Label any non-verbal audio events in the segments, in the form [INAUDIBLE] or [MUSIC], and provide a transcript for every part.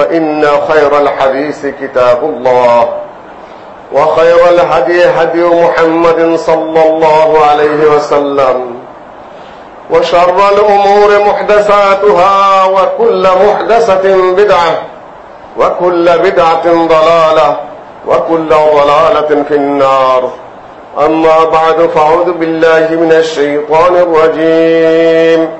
فإن خير الحديث كتاب الله وخير الهدي هدي محمد صلى الله عليه وسلم وشر الأمور محدثاتها وكل محدثة بدعة وكل بدعة ضلالة وكل ضلالة في النار. أما بعد فأعوذ بالله من الشيطان الرجيم.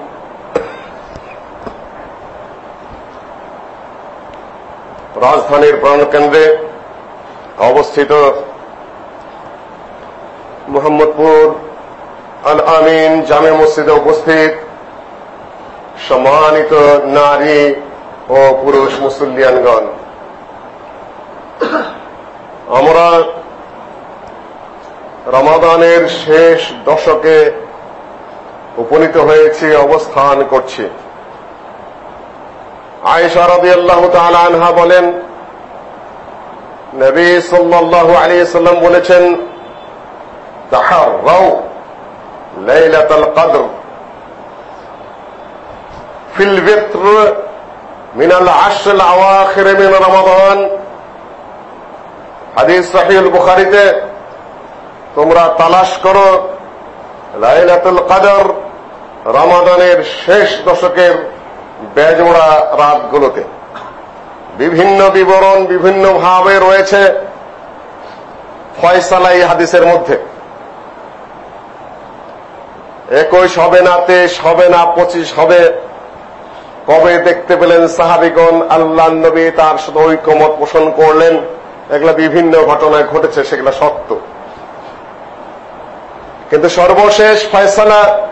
রাজধানীর প্রাণকেন্দ্রে অবস্থিত মোহাম্মদপুর আল আমিন জামে মসজিদে উপস্থিত সম্মানিত নারী ও পুরুষ মুসল্লিয়ানগণ। আমরা রমাদানের শেষ দশকে উপনীত হয়েছি, অবস্থান করছি। আয়েশা রাদিয়াল্লাহু তাআলা আনহা বলেন নবী সাল্লাল্লাহু আলাইহি সাল্লাম বলেছেন তাহাররাউ লাইলাতুল কদর ফিল বিত্র من العشر الاواخر من رمضان হাদিস সহিহ বুখারীতে তোমরা তালাশ করো লাইলাতুল কদর রমাদানের শেষ দশকের বেজোড়া রাতগুলোতে। বিভিন্ন বিবরণ, বিভিন্ন ভাবে রয়েছে ফয়সালাই হাদিসের মধ্যে। একুশ হবে না তেইশ, হবে না পঁচিশ, হবে। কবে দেখতে পেলেন সাহাবিগণ? আল্লাহ নবী তার শুধু ঐক্যমত পোষণ করলেন। এগুলা বিভিন্ন ঘটনায় ঘটেছে, সেগুলা সত্য। কিন্তু সর্বশেষ ফয়সালা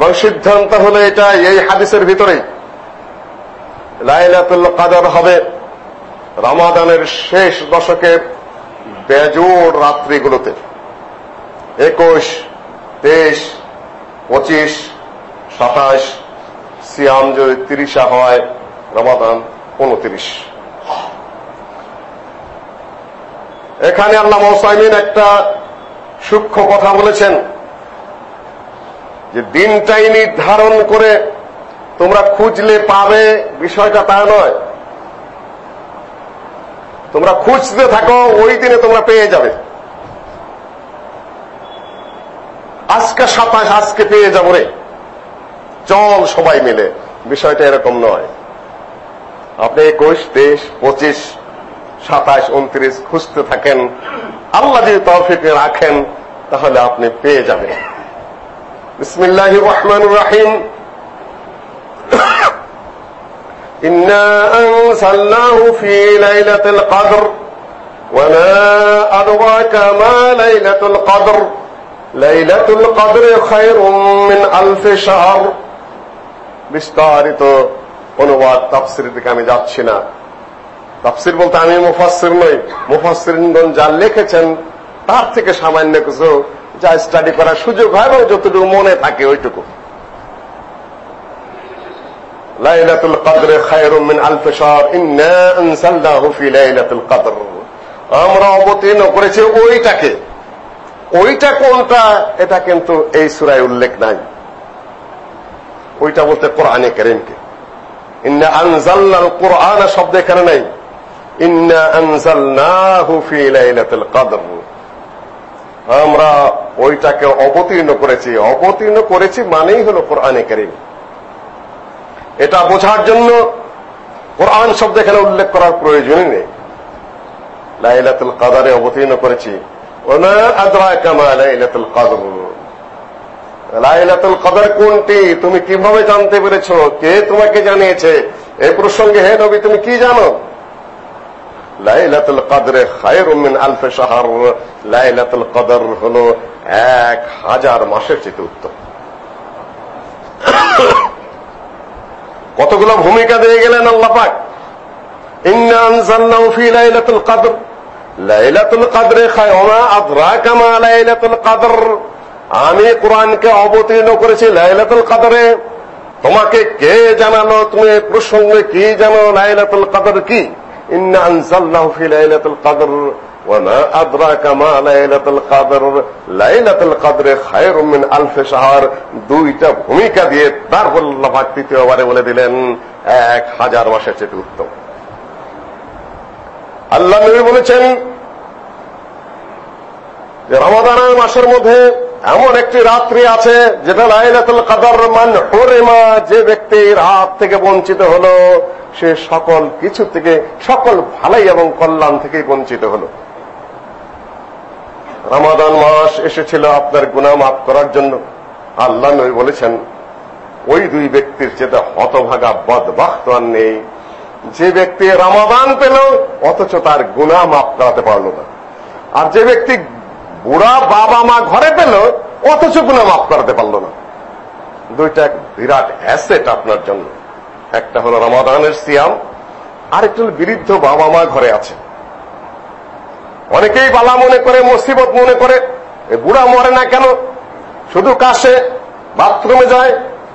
এবং সিদ্ধান্ত হলো এটা এই হাদিসের ভিতরেই লাইলাতুল কাদর হবে। রমাদানের শেষ দশকের বেজোড় রাত্রিগুলোতে। একুশ, তেইশ, পঁচিশ, সাতাশ, সিয়াম যদি তিরিশা হয়, রমাদান উনত্রিশ। এখানে আল্লাহ মোসাইমিন একটা সূক্ষ্ম কথা বলেছেন। যে দিনটাই নির্ধারণ করে তোমরা খুঁজলে পাবে, বিষয়টা তা নয়। তোমরা খুঁজতে থাকো, ওই দিনে তোমরা পেয়ে যাবে। আজকে সাতাশ, আজকে পেয়ে যাব রে। চল সবাই মিলে, বিষয়টা এরকম নয়। আপনি একুশ, তেইশ, পঁচিশ, সাতাশ, উনত্রিশ খুঁজতে থাকেন, আল্লাহ যদি তৌফিকে রাখেন, তাহলে আপনি পেয়ে যাবেন। বিসমিল্লাহ রহমান রাহিম إنا أنزلناه في ليلة القدر وما أدراك ما ليلة القدر ليلة القدر خير من ألف شهر বিস্তারিত অনুবাদ তাফসির দিকে আমি যাচ্ছি না তাফসির বলতে আমি মুফাসসির নই মুফাসসিরগণ যা লিখেছেন তার থেকে সামান্য কিছু যা স্টাডি করার সুযোগ হয় এবং যতটুকু মনে থাকে, ওইটুকু। লাইলাতুল খায়রুম মিন আলফ ইন্না আনসালনাহু ফি লাইলাতুল কদর। আমরা অবতীর্ণ করেছি ওইটাকে। ওইটা কোনটা? এটা কিন্তু এই সূরায় উল্লেখ নাই। ওইটা বলতে কোরআনে কারীমকে। ইন্না আনজালনাল কোরআন শব্দ এখানে নাই। ইন্না আনজালনাহু ফি লাইলাতুল কদর। আমরা ওইটাকে অবতীর্ণ করেছি। অবতীর্ণ করেছি মানেই হলো কোরআনে কারীম। এটা বোঝার জন্য কোরআন শব্দ এখানে উল্লেখ করার প্রয়োজনই নেই। লাইলাতুল কাদারে অবতীর্ণ করেছি। লাইলাতুল কদর। লাইলাতুল কদর কোনটি? তুমি কীভাবে জানতে পেরেছ? কে তোমাকে জানিয়েছে? এই প্রসঙ্গে হে নবী, তুমি কি জানো? লাইলাতুল কদরে খায়রুম মিন আলফ শাহর। লাইলাতুল কদর হলো এক হাজার মাসের চেয়ে উত্তম। কতগুলো ভূমিকা দিয়ে গেলেন আল্লাহ পাক? ইন্না আনজালনাহু ফি লাইলাতুল কদর। লাইলাতুল কদরে খায়রুমা আদরাকা মা লাইলাতুল কদর। আমি কোরআনকে অবতীর্ণ করেছি লাইলাতুল কদরে। তোমাকে কে জানালো? তুমি প্রসঙ্গে কি জানো? লাইলাতুল কদর কি? ইন্না আনজালনাহু ফি লাইলাতুল কদর وما أدراك ما ليلة القدر ليلة القدر خير من ألف شهر দুইটা ভূমিকা দিয়ে তারপর আল্লাহ পাক তৃতীয়বারে বলে দিলেন এক হাজার মাসের চেয়ে উত্তম আল্লাহ নবী বলেছেন যে রমাদানের মাসের মধ্যে এমন একটি রাত্রি আছে যেটা লাইলাতুল কদর মান হুরিমা যে ব্যক্তি রাত থেকে বঞ্চিত হলো, সে সকল কিছু থেকে, সকল ভালাই এবং কল্যাণ থেকে বঞ্চিত হলো। রমাদান মাস এসেছিল আপনার গুনাহ মাফ করার জন্য। আল্লাহ নবী বলেছেন, ওই দুই ব্যক্তির চেয়ে হতভাগা বদবাক্ত আর নেই। যে ব্যক্তি রমাদান পেল, অথচ তার গুনাহ মাফ করাতে পারল না। আর যে ব্যক্তি বুড়া বাবা মা ঘরে পেল, অথচ গুণা মাফ করাতে পারল না। দুইটা বিরাট অ্যাসেট আপনার জন্য। একটা হলো রমাদানের সিয়াম, আরেকটা হলো বিরুদ্ধ বাবা মা ঘরে আছে। অনেকেই বালা মনে করে, মুসিবত মনে করে বুড়া মরে না কেন? শুধু কাশে, বাথরুমে যায়,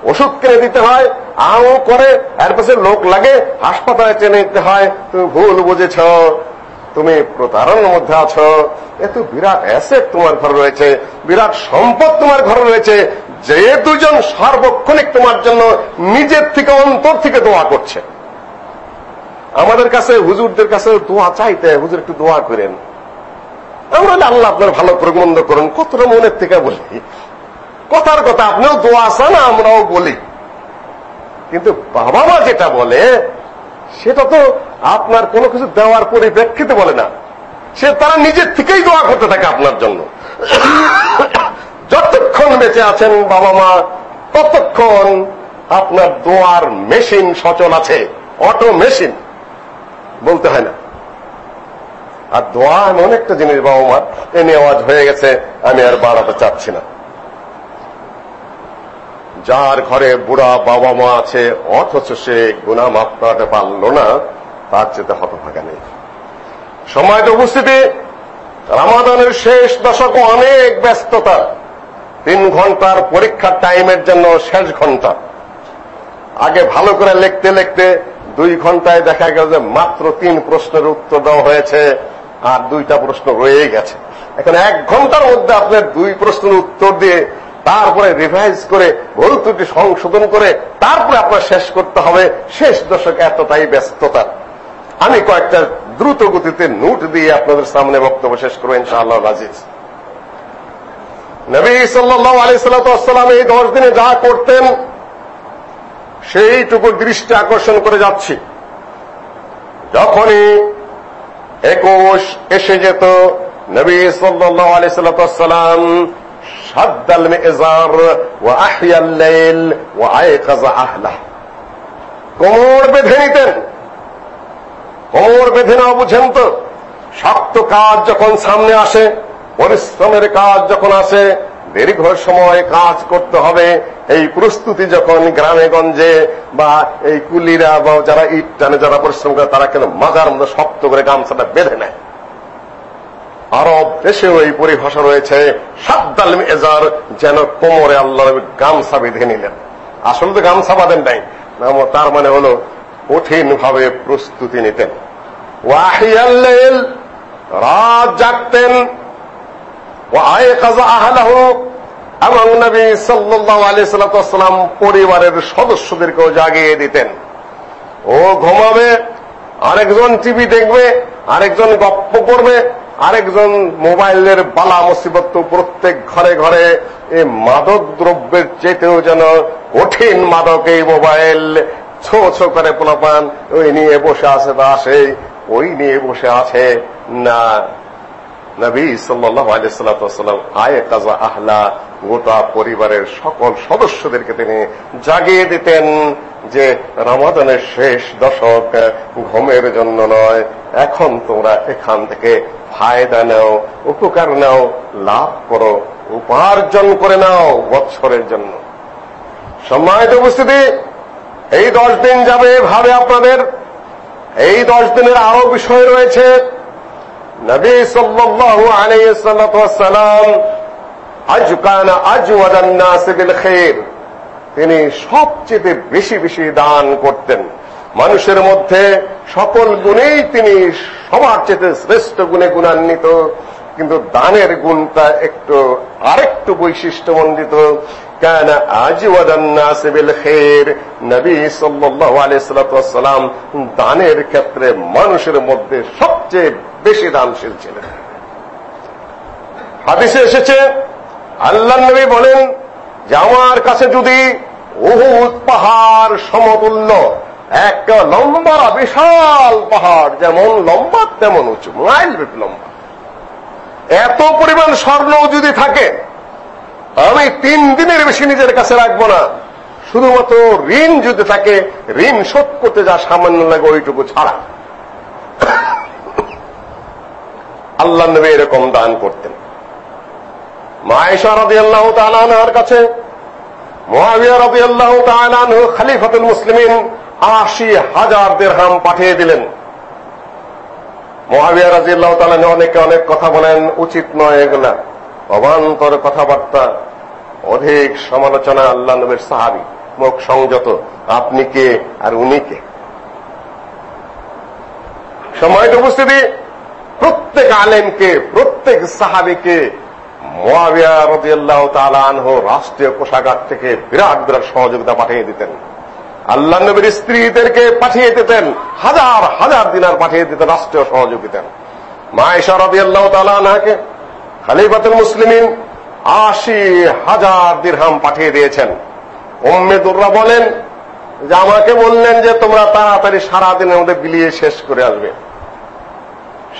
ওষুধ কিনে দিতে হয় আও করে এর পাশে লোক লাগে, হাসপাতালে টেনে দিতে হয়, তুমি ভুল বুঝেছ তুমি প্রতারণার মধ্যে আছো এত বিরাট অ্যাসেট তোমার ঘরে রয়েছে, বিরাট সম্পদ তোমার ঘরে রয়েছে, যে দুজন সার্বক্ষণিক তোমার জন্য নিজের থেকে অন্তর থেকে দোয়া করছে। আমাদের কাছে, হুজুরদের কাছে দোয়া চাইতে হুজুর একটু দোয়া করেন। আমরা আল্লাহ আপনার ভালো প্রবন্ধ করুন, কতটা মনের থেকে বলি? কথার কথা, আপনিও দোয়া চান আমরাও বলি। কিন্তু বাবা মা যেটা বলে, সেটা তো আপনার কোনো কিছু দেওয়ার পরিপ্রেক্ষিতে বলে না। সে তারা নিজের থেকেই দোয়া করতে থাকে আপনার জন্য। যতক্ষণ বেঁচে আছেন বাবা মা, ততক্ষণ আপনার দোয়ার মেশিন সচল আছে, অটো মেশিন। বলতে হয় না। আর দোয়া এমন একটা জিনিস বাবা মার এ নেওয়াজ হয়ে গেছে, আমি আর বাড়াতে চাচ্ছি না। যার ঘরে বুড়া বাবা মা আছে, অথচ সে গুণা মাফ পারল না তার চেতে হতভাগা নেই। সময় উপস্থিতি, রামাদানের শেষ দশক অনেক ব্যস্ততা, তিন ঘণ্টার পরীক্ষার টাইমের জন্য শেষ ঘণ্টা। আগে ভালো করে লিখতে লিখতে দুই ঘন্টায় দেখা গেল যে মাত্র তিন প্রশ্নের উত্তর দেওয়া হয়েছে আর দুইটা প্রশ্ন রয়ে গেছে। এখন এক ঘণ্টার মধ্যে আপনার দুই প্রশ্নের উত্তর দিয়ে তারপরে রিভাইজ করে ভুল ত্রুটি সংশোধন করে তারপরে আপনার শেষ করতে হবে। শেষ দশক এতটাই ব্যস্ততা। আমি কয়েকটা দ্রুত গতিতে নোট দিয়ে আপনাদের সামনে বক্তব্য শেষ করব, ইনশাআল্লাহ রাজিজ। নবী সাল্লাহ আলি সাল্লাম এই দশ দিনে যা করতেন, সেইটুকু দৃষ্টি আকর্ষণ করে যাচ্ছি। যখনই একুশ এসে যেত, নবী সাল্লাহ আলি সাল্লাম সাদ্দ আল মেজার ও আহিয়াল ও আয়কাজা আহলা কোমর বেঁধে নিতেন। কোমর বেঁধে নেওয়া বুঝেন তো। শক্ত কাজ যখন সামনে আসে, পরিশ্রমের কাজ যখন আসে, দীর্ঘ সময় কাজ করতে হবে। এই প্রস্তুতি যখন গ্রামে গঞ্জে বা এই কুলিরা বা যারা ইট টানে, যারা পরিশ্রম করে, তারা কেন মাজার মধ্যে শক্ত করে গামছাটা বেঁধে নেয়? আরব দেশেও এই পরিভাষা রয়েছে, সাদ্দাল মেজার যেন কোমরে আল্লাহ গামছা বেঁধে নিলেন। আসলে তো গামছা বাঁধেন নাই তার মানে হলো কঠিন ভাবে প্রস্তুতি নিতেন। ওয়াহিয়াল্লেল রাত জাগতেন। এবং নবী সাল্লাল্লাহু আলাইহি সাল্লাম পরিবারের সদস্যদেরকেও জাগিয়ে দিতেন। ও ঘুমাবে, আরেকজন টিভি দেখবে, আরেকজন গপ্প করবে, আরেকজন মোবাইলের বালা মুসিবত প্রত্যেক ঘরে ঘরে এই মাদক দ্রব্যের চেতেও যেন কঠিন মাদক এই মোবাইল। ছো ছো করে পোলাপান, ওই নিয়ে বসে আছে বা আসে ওই নিয়ে বসে আছে না নবী সাল্লাহ আলাইসাল্লাম আয়ে কাজা আহলা, গোটা পরিবারের সকল সদস্যদেরকে তিনি জাগিয়ে দিতেন যে রমাদানের শেষ দশক ঘুমের জন্য নয়, এখন তোমরা এখান থেকে ফায়দা নাও, উপকার নাও, লাভ করো, উপার্জন করে নাও বৎসরের জন্য। সম্মানিত উপস্থিতি, এই দশ দিন যাবে ভাবে আপনাদের এই দশ দিনের আরও বিষয় রয়েছে। নবী সাল্লাল্লাহু আলাইহি সাল্লাম, আজ কানা আজ ওয়াদান্নাস বিল খাইর তিনি সবচেয়ে বেশি বেশি দান করতেন। মানুষের মধ্যে সকল গুণেই তিনি সবার চেয়ে শ্রেষ্ঠ গুণে গুণান্বিত। কিন্তু দানের গুণটা একটু আরেকটু বৈশিষ্ট্যমণ্ডিত। কেন আজওয়াদান্নাস বিল খের। নবী সাল্লাল্লাহু আলাইহি সাল্লাম দানের ক্ষেত্রে মানুষের মধ্যে সবচেয়ে বেশি দানশীল ছিলেন। হাদিসে এসেছে আল্লাহ নবী বলেন, যে আমার কাছে যদি উহুদ পাহাড় সমতুল্য এক লম্বা বিশাল পাহাড়, যেমন লম্বা তেমন উঁচু, মাইল লম্বা, এত পরিমাণ স্বর্ণ যদি থাকে আমি তিন দিনের বেশি নিজের কাছে রাখব না। শুধুমাত্র ঋণ যদি থাকে, ঋণ শোধ করতে যা সামান্য লাগে ওইটুকু ছাড়া। আল্লাহ নবী এরকম দান করতেন। মায়েশা রাজি আল্লাহ কাছে মহাবিয়া রাজি আল্লাহ খালিফাতুল মুসলিমিন আশি হাজার দেড়হাম পাঠিয়ে দিলেন। মহাবিয়া রাজি আল্লাহ অনেকে অনেক কথা বলেন, উচিত নয় এগুলা। অবান্তর কথাবার্তা, অধিক সমালোচনা আল্লাহ নবীর সাহাবি, মুখ সংযত, আপনি কে আর উনি কে? সময়ত উপস্থিতি প্রত্যেক আলেমকে, প্রত্যেক সাহাবিকে মোয়াবিয়া রদিয়াল্লাহ তালানহ রাষ্ট্রীয় কোষাগার থেকে বিরাট বিরাট সহযোগিতা পাঠিয়ে দিতেন। আল্লাহ নবীর স্ত্রীদেরকে পাঠিয়ে দিতেন, হাজার হাজার দিনার পাঠিয়ে দিতেন রাষ্ট্রীয় সহযোগিতা মায়েশা রদিয়াল্লাহ তালানহাকে খালিফাতুল মুসলিমিন আশি হাজার দিরহাম পাঠিয়ে দিয়েছেন। উম্মেদুররা বলেন যে আমাকে বললেন যে তোমরা তাড়াতাড়ি সারাদিনের মধ্যে বিলিয়ে শেষ করে আসবে।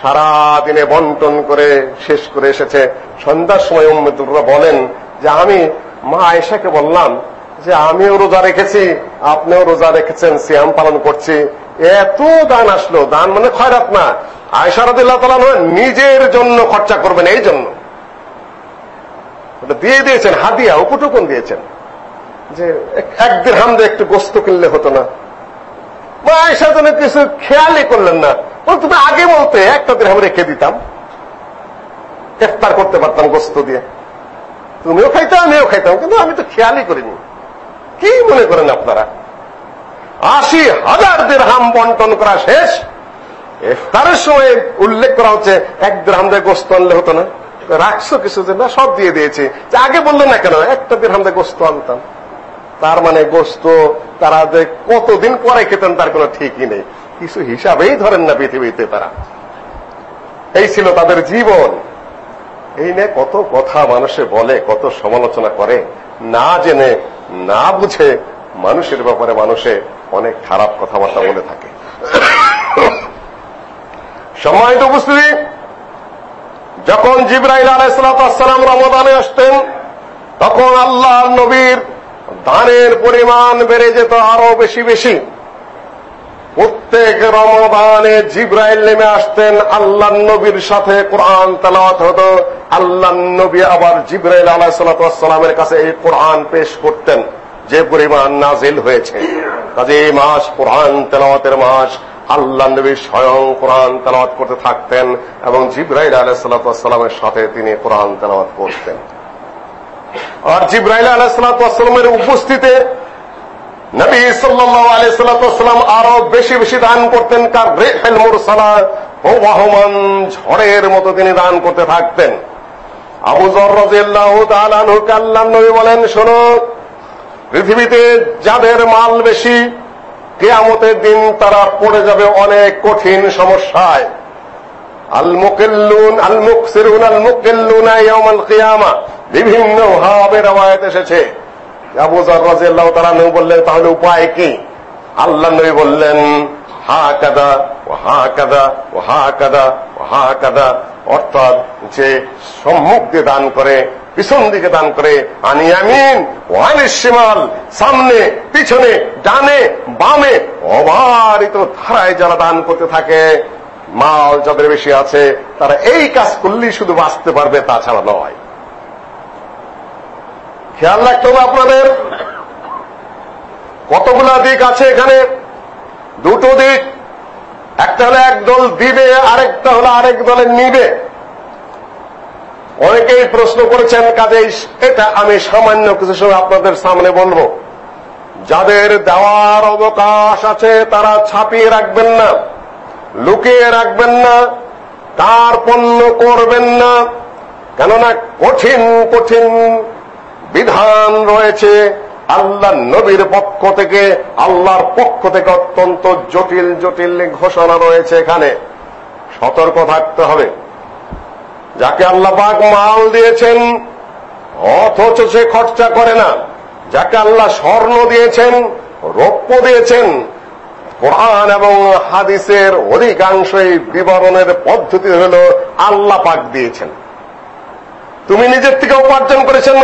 সারা দিনে বন্টন করে শেষ করে এসেছে। সন্ধ্যার সময় উম্মেদুররা বলেন যে আমি মা আয়েশাকে বললাম যে আমিও রোজা রেখেছি, আপনিও রোজা রেখেছেন, সিয়াম পালন করছি। এত দান আসলো, দান মানে খয়রাত না। আয়সা রাদিল্লাহ তালা নিজের জন্য খরচা করবেন, এই জন্য। দিয়ে দিয়েছেন, হাদিয়া, উপটুকুন দিয়েছেন। যে একদিন হামদে একটু গোস্ত কিনলে হতো না। আয়সা জন্য কিছু খেয়ালই করলেন না। তুমি আগে বলতে একটা দিন রেখে দিতাম। ইফতার করতে পারতাম গোস্ত দিয়ে। তুমিও খাইতাম আমিও খাইতাম, কিন্তু আমি তো খেয়ালই করিনি। কি মনে করেন আপনারা? আশি হাজার দেড়হাম বন্টন করা শেষ। ইফতারের সময় উল্লেখ করা হচ্ছে, এক দেড়হাম দিয়ে গোস্ত আনলে হতো না। রাখছো কিছু যে না, সব দিয়ে দিয়েছি। আগে বললেন না কেন? একটা দেড়হাম দিয়ে গোস্ত আনতাম। তার মানে গোস্ত তারা যে কতদিন পরে খেতেন তার কোনো ঠিকই নেই। কিছু হিসাবেই ধরেন না পৃথিবীতে তারা। এই ছিল তাদের জীবন। এই নিয়ে কত কথা মানুষে বলে, কত সমালোচনা করে। না জেনে না বুঝে মানুষের ব্যাপারে মানুষে অনেক খারাপ কথাবার্তা বলে থাকে। সম্মানিত উপস্থিতি, যখন জিব্রাইল আলাইসালাম রমদানে আসতেন, তখন আল্লাহ নবীর দানের পরিমাণ বেড়ে যেত আরও বেশি বেশি। প্রত্যেক রমদানে জিব্রাইল নেমে আসতেন আল্লাহ নবীর সাথে কোরআন তেলাওয়াত হতো। আল্লাহ নবী আবার জিব্রাইল আলাহিসাল্লামের কাছে এই কোরআন পেশ করতেন, যে পরিমাণ নাজিল হয়েছে। কাজে এই মাস কোরআন তেলাওয়াতের মাস আল্লাহ নবী স্বয়ং কোরআন তেলাওয়াত করতে থাকতেন এবং জিব্রাইল আলাইসাল্লামের সাথে তিনি কোরআন তেলাওয়াত করতেন। আর জিব্রাইল আলাইসাল্লামের উপস্থিতে নবী সাল্লাম আরও বেশি বেশি দান করতেন। কার রেহেল মুরসালা ও বাহমান ঝড়ের মতো তিনি দান করতে থাকতেন। আবু জর নবী বলেন, শোনো, পৃথিবীতে যাদের মাল বেশি, কেয়ামতের দিন তারা পড়ে যাবে অনেক কঠিন সমস্যায়। আল মুকিল্লুন আল মুকসিরুন আল মুকিল্লুনা ইয়াউমাল কিয়ামা। বিভিন্ন ভাবে রওয়ায়াত এসেছে। তাআলা নবী বললেন, তাহলে উপায় কি? আল্লাহ নবী বললেন হা কাদা ও হা কাদা ও হা কাদা ও হা কাদা অর্থাৎ যে সম্মুখ দিয়ে দান করে, পিছন দিকে দান করে, আনি আমিন, ওয়ানিস শিমাল, সামনে, পিছনে, ডানে, বামে, অবারিত ধারায় যারা দান করতে থাকে, মাল যাদের বেশি আছে, তারা এই কাজ করলেই শুধু বাঁচতে পারবে, তাছাড়া নয়। খেয়াল রাখতে হবে আপনাদের। কতগুলা দিক আছে এখানে? দুটো দিক। একটা হলো এক দল দিবে, আরেকটা হলো আরেক দলের নিবে। অনেকেই প্রশ্ন করেছেন, কাজেই এটা আমি সামান্য কিছু সময় আপনাদের সামনে বলব। যাদের দেওয়ার অবকাশ আছে, তারা ছাপিয়ে রাখবেন না, লুকিয়ে রাখবেন না, তার পণ্য করবেন না। কেননা কঠিন কঠিন বিধান রয়েছে আল্লাহ নবীর পক্ষ থেকে, আল্লাহর পক্ষ থেকে অত্যন্ত জটিল জটিল ঘোষণা রয়েছে এখানে। সতর্ক থাকতে হবে। যাকে আল্লাহ পাক মাল দিয়েছেন, অথচ সে খরচা করে না। যাকে আল্লাহ স্বর্ণ দিয়েছেন, রৌপ্য দিয়েছেন, কোরআন এবং হাদিসের অধিকাংশই বিবরণের পদ্ধতি হল আল্লাহ পাক দিয়েছেন। তুমি নিজের থেকে উপার্জন করেছেন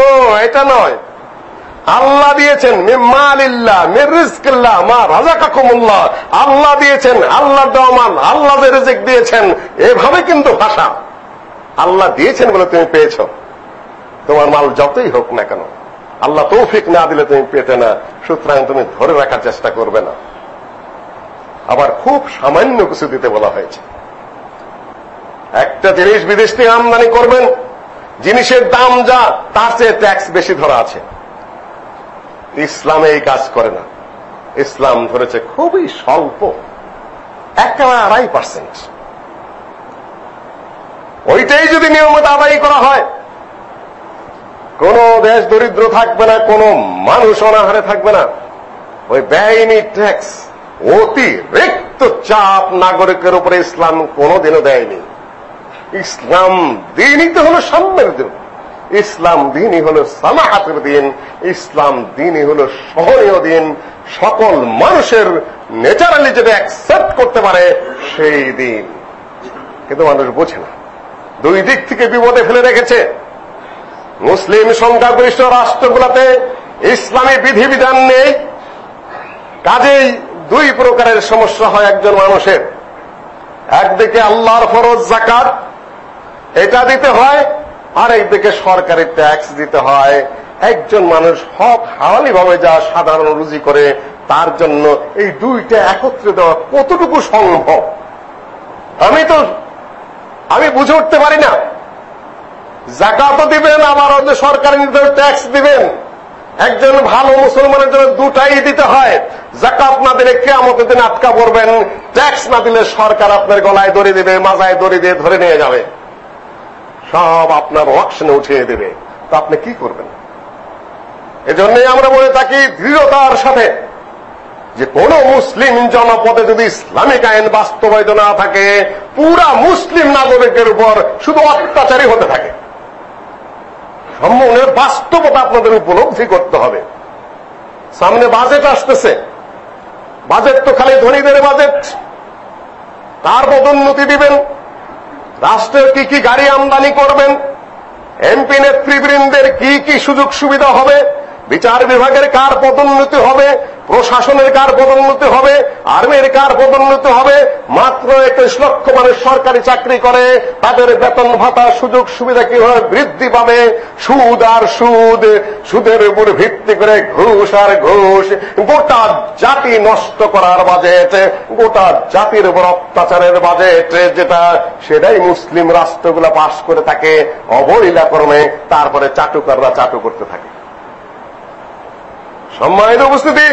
এটা নয়। আল্লাহ দিয়েছেন মিম্মালিল্লাহ মিরিজকিল্লাহ মা রাজাকাকুমুল্লাহ আল্লাহ দিয়েছেন, আল্লাহ দেওয়ামান, আল্লাহ যে দিয়েছেন, এভাবে কিন্তু ভাষা। আল্লাহ দিয়েছেন বলে তুমি পেয়েছ। তোমার মাল যতই হোক না কেন, আল্লাহ তৌফিক না দিলে তুমি পেতে না, সুতরাং তুমি ধরে রাখার চেষ্টা করবে না। আবার খুব সামান্য কিছু দিতে বলা হয়েছে। একটা জিনিস বিদেশ থেকে আমদানি করবেন জিনিসের দাম যা, তার চেয়ে ট্যাক্স বেশি ধরা আছে। ইসলামে এই কাজ করে না। ইসলাম ধরেছে খুবই স্বল্প। একেবারে আড়াই পার্সেন্ট ওইটাই যদি নিয়মিত আদায় করা হয়, কোন দেশ দরিদ্র থাকবে না, কোন মানুষ অনাহারে থাকবে না। ওই ব্যয়নি ট্যাক্স অতিরিক্ত চাপ নাগরিকের উপরে ইসলাম কোনোদিনও দেয়নি। ইসলাম দিনই তো হলো সাম্যের দিন। ইসলাম দিনই হলো সামাহাতের দিন। ইসলাম দিনই হলো সহনীয় দিন। সকল মানুষের নেচারালি যেটা অ্যাকসেপ্ট করতে পারে, সেই দিন। কিন্তু মানুষ বোঝে না। দুই দিক থেকে বিপদে ফেলে রেখেছে। মুসলিম সংখ্যাগরিষ্ঠ রাষ্ট্রগুলোতে ইসলামী বিধিবিধান নেই। কাজেই দুই প্রকারের সমস্যা হয় একজন মানুষের। একদিকে আল্লাহর ফরজ জাকাত এটা দিতে হয় আর একদিকে সরকারি ট্যাক্স দিতে হয়। একজন মানুষ হক হাওয়ালি ভাবে যা সাধারণ রুজি করে, তার জন্য এই দুইটা একত্রে দেওয়া কতটুকু সম্ভব? আমি তো, আমি বুঝে উঠতে পারি না। জাকাতও দিবেন, আবার ওদের সরকারি ট্যাক্স দিবেন। একজন ভালো মুসলমানের জন্য দুটাই দিতে হয়। জাকাত না দিলে কে আমাকে দিন আটকা পড়বেন। ট্যাক্স না দিলে সরকার আপনার গলায় দড়ি দেবে, মাজায় দড়ি দিয়ে ধরে নিয়ে যাবে। সব আপনার অকশনে উঠিয়ে দেবে। তা আপনি কি করবেন? এজন্যই আমরা বলে থাকি দৃঢ়তার সাথে যে কোন মুসলিম জনপদে যদি ইসলামিক আইন বাস্তবায়িত না থাকে, পুরা মুসলিম নাগরিকের উপর শুধু অত্যাচারই হতে থাকে। সম্মনের বাস্তবতা আপনাদের উপলব্ধি করতে হবে। সামনে বাজেট আসতেছে। বাজেট তো খালি ধনীদের বাজেট। তার পদোন্নতি দিবেন। রাষ্ট্রের কি কি গাড়ি আমদানি করবেন? এমপি নেতৃবৃন্দের কি কি সুযোগ সুবিধা হবে? বিচার বিভাগের কার পদোন্নতি হবে, প্রশাসনের কার পদোন্নতি হবে, আর্মির কার পদোন্নতি হবে, মাত্র একুশ লক্ষ মানুষ সরকারি চাকরি করে, তাদের বেতন ভাতা সুযোগ সুবিধা কীভাবে বৃদ্ধি পাবে, সুদ আর সুদ, সুদের উপর ভিত্তি করে ঘুষ আর ঘুষ, গোটা জাতি নষ্ট করার বাজেট, গোটা জাতির উপর অত্যাচারের বাজেট, যেটা সেটাই মুসলিম রাষ্ট্রগুলো পাশ করে থাকে অবলীলা ক্রমে তারপরে চাটুকাররা চাটু করতে থাকে। সম্মানিত উপস্থিতি।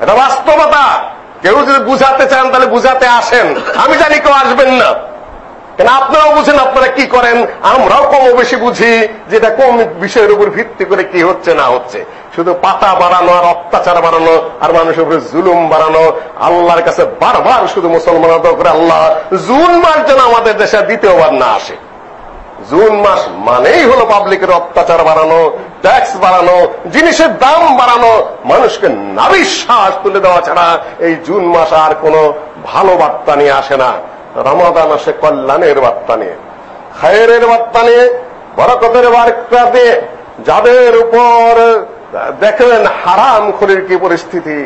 এটা বাস্তবতা। কেউ যদি বুঝাতে চান, তাহলে বুঝাতে আসেন। আমি জানি কেউ আসবেন না। কেন আপনারাও বুঝেন, আপনারা কি করেন? আমরাও কম বেশি বুঝি যেটা কোন বিষয়ের উপর ভিত্তি করে কি হচ্ছে, না হচ্ছে। শুধু পাতা বাড়ানো আর অত্যাচার বাড়ানো আর মানুষের উপরে জুলুম বাড়ানো, আল্লাহর কাছে বারবার শুধু মুসলমান করে, আল্লাহ মাস যেন আমাদের দেশে দ্বিতীয়বার না আসে। জুন মাস মানেই হলো পাবলিকের অত্যাচার বাড়ানো ট্যাক্স বাড়ানো, জিনিসের দাম বাড়ানো, মানুষকে নাবিশ্বাস তুলে দেওয়া ছাড়া এই জুন মাস আর কোনো ভালো বার্তা নিয়ে আসে না। রমাদান আসে কল্যাণের বার্তা নিয়ে। খায়ের বার্তা নিয়ে, বরকতের বার্তা দিয়ে। যাদের উপর দেখেন হারাম খরির কি পরিস্থিতি,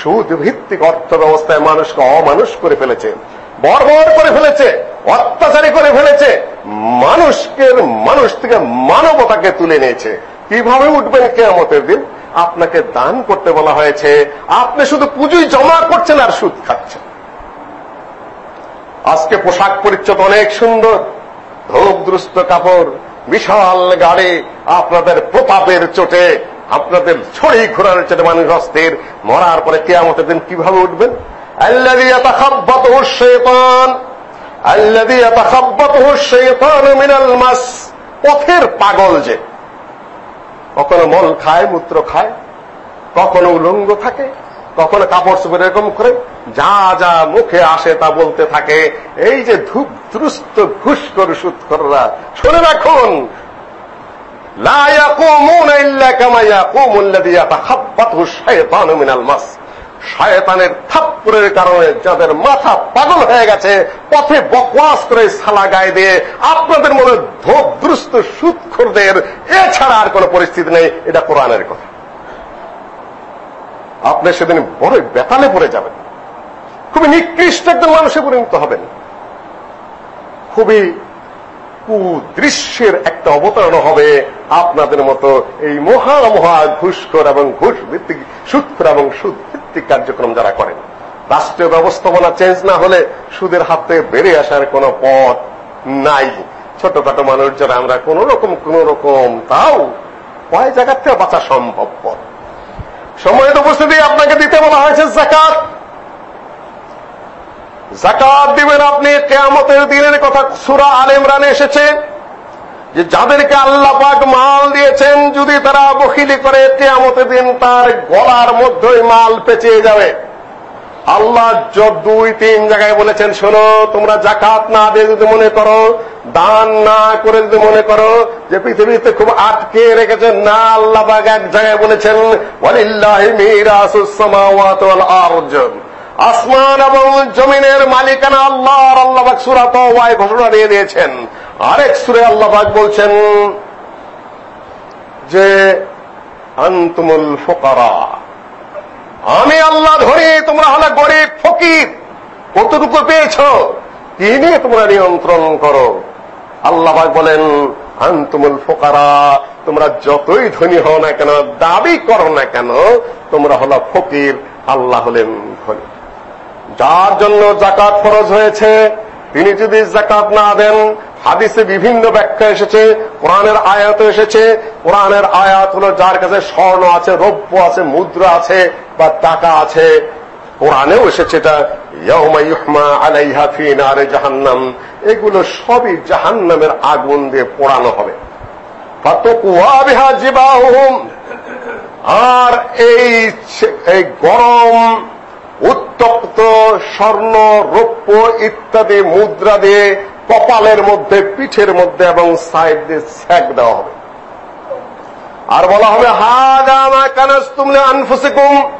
সুদ ভিত্তিক অর্থ ব্যবস্থায় মানুষকে অমানুষ করে ফেলেছে। বর্বর করে ফেলেছে, অত্যাচারী করে ফেলেছে মানুষকে মানুষ থেকে মানবতাকে তুলে নিয়েছে। কীভাবে উঠবেন কেয়ামতের দিন? আপনাকে দান করতে বলা হয়েছে, আপনি শুধু পুজোই জমা করছেন আর সুদ খাচ্ছেন। আজকে পোশাক পরিচ্ছদ অনেক সুন্দর, ধূপদ্রুস্ত কাপড়, বিশাল গাড়ি, আপনাদের প্রতাপের চোটে, আপনাদের ছড়ি ঘোরার চোটে মানুষ অস্থির। মরার পরে কেয়ামতের দিন কীভাবে উঠবেন? الذي يتخبطه الشيطان الذي يتخبطه الشيطان من المس পথের পাগল যে কখনো মল খায় মূত্র খায় কখনো উলঙ্গ থাকে কখনো কাপড় চোপড় এরকম করে যা যা মুখে আসে তা বলতে থাকে এই যে ধূপ দ্রুস্ত ঘুষ করে সুৎখররা শুনে রাখুন لا يقومون إلا كما يقوم الذي يتخبطه الشيطان من المس শয়তানের থাপ্পড়ের কারণে যাদের মাথা পাগল হয়ে গেছে, পথে বকওয়াস করে সালা গায়ে দিয়ে আপনাদের মনে ধোপ দ্রুস্ত সুৎখরদের, এছাড়া আর কোন পরিস্থিতি নেই, এটা কোরআনের কথা। আপনি সেদিন বড় বেতালে পড়ে যাবেন। খুবই নিকৃষ্ট একজন মানুষে পরিণত হবেন। খুবই কুদৃশ্যের একটা অবতরণ হবে আপনাদের মতো এই মহা মহা ঘুষখোর এবং ঘুষ ভিত্তিক সুৎখোর এবং সুদ ভিত্তিক কার্যক্রম যারা করেন। রাষ্ট্রীয় ব্যবস্থাপনা চেঞ্জ না হলে সুদের হাত থেকে বেরিয়ে আসার কোন পথ নাই। ছোটখাটো মানুষ যারা, আমরা কোন রকম কোন রকম, তাও কয় জায়গার থেকে বাঁচা সম্ভব পথ? সময়ের উপস্থিতি আপনাকে দিতে বলা হয়েছে জাকাত। জাকাত দিবেন আপনি, কেয়ামতের দিনের কথা সুরা আল ইমরানে এসেছে। যে যাদেরকে আল্লাহ পাক মাল দিয়েছেন, যদি তারা বখিলি করে, কেয়ামতের দিন তার গলার মধ্যেই মাল পেঁচিয়ে যাবে। আল্লাহ দুই তিন জায়গায় বলেছেন, শোনো, তোমরা জাকাত না দিয়ে যদি মনে করো, দান না করে যদি মনে করো, যে পৃথিবীতে খুব আটকে রেখেছেন, না আল্লাহ পাক এক জায়গায় বলেছেন, ওয়ালিল্লাহি মিরাসুস ওয়াল আরজ আসমান এবং জমিনের মালিকানা আল্লাহ আর আল্লাহ সুরা তওবায় ঘোষণা দিয়ে দিয়েছেন। আরেক সুরে আল্লাহ বলছেন যে, আন্তুমুল ফোকারা। আমি আল্লাহ ধরে, তোমরা হলে গরিব, ফকির। কতটুকু পেয়েছ? নিয়ে তোমরা নিয়ন্ত্রণ করো? আল্লাহ বলেন, আন্তুমুল ফোকারা, তোমরা যতই ধনী হও না কেন, দাবি করো না কেন, তোমরা হলো ফকির, আল্লাহ হলেন ধনী। যার জন্য জাকাত ফরজ হয়েছে, তিনি যদি জাকাত না দেন হাদিসে বিভিন্ন ব্যাখ্যা এসেছে, কোরআনের আয়াত এসেছে। কোরআনের আয়াত হলো যার কাছে স্বর্ণ আছে, রৌপ্য আছে, মুদ্রা আছে বা টাকা আছে। কোরআনেও এসেছে জাহান্নাম। এগুলো সবই জাহান্নামের আগুন দিয়ে পোড়ানো হবে। আর এই গরম, উত্তপ্ত স্বর্ণ, রৌপ্য ইত্যাদি মুদ্রা দিয়ে কপালের মধ্যে, পিঠের মধ্যে এবং সাইড দিয়ে স্যাক দেওয়া হবে। আর বলা হবে আনফুসিকুম।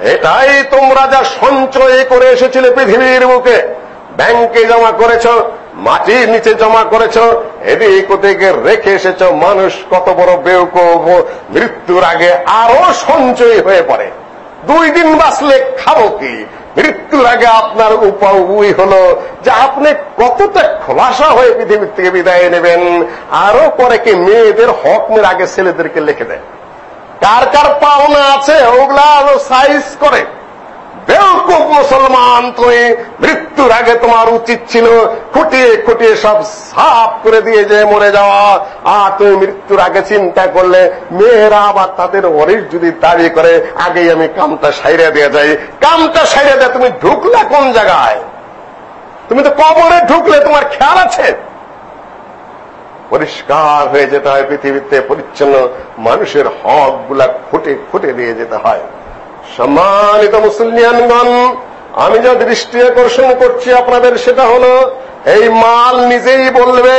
এটাই তোমরা যা সঞ্চয় করে এসেছিলে পৃথিবীর বুকে, ব্যাংকে জমা করেছ, মাটির নিচে জমা করেছ, এদিক ওদিকে রেখে এসেছ, মানুষ কত বড় বেউকুব মৃত্যুর আগে আরও সঞ্চয় হয়ে পড়ে। দুই দিন বাঁচলে খাব কি? মৃত্যুর আগে আপনার উপায় হল যে আপনি কতটা খোলাসা হয়ে পৃথিবীর থেকে বিদায় নেবেন। আরও পরে কি মেয়েদের হক মের আগে ছেলেদেরকে লিখে দেয় কার কার পাওনা আছে ওগুলা আরও সাইজ করে। বেউকুব মুসলমান তুমি, মৃত্যুর আগে তোমার উচিত ছিল খুটিয়ে খুটিয়ে সব সাফ করে দিয়ে যে মরে যাওয়া। আর তুমি মৃত্যুর আগে চিন্তা করলে, মেয়েরা আবার তাদের অরিস যদি দাবি করে, আগেই আমি কামটা সাইরে দিয়ে যাই। কামটা সাইরে দেয় তুমি ঢুকলে কোন জায়গায়? তুমি তো কবরে ঢুকলে, তোমার খেয়াল আছে? পরিষ্কার হয়ে যেতে হয় পৃথিবীতে, পরিচ্ছন্ন মানুষের হকগুলা খুঁটে খুঁটে দিয়ে যেতে হয়। সম্মানিত মুসলিয়ানগণ আমি যা দৃষ্টি আকর্ষণ করছি আপনাদের সেটা হলো, এই মাল নিজেই বলবে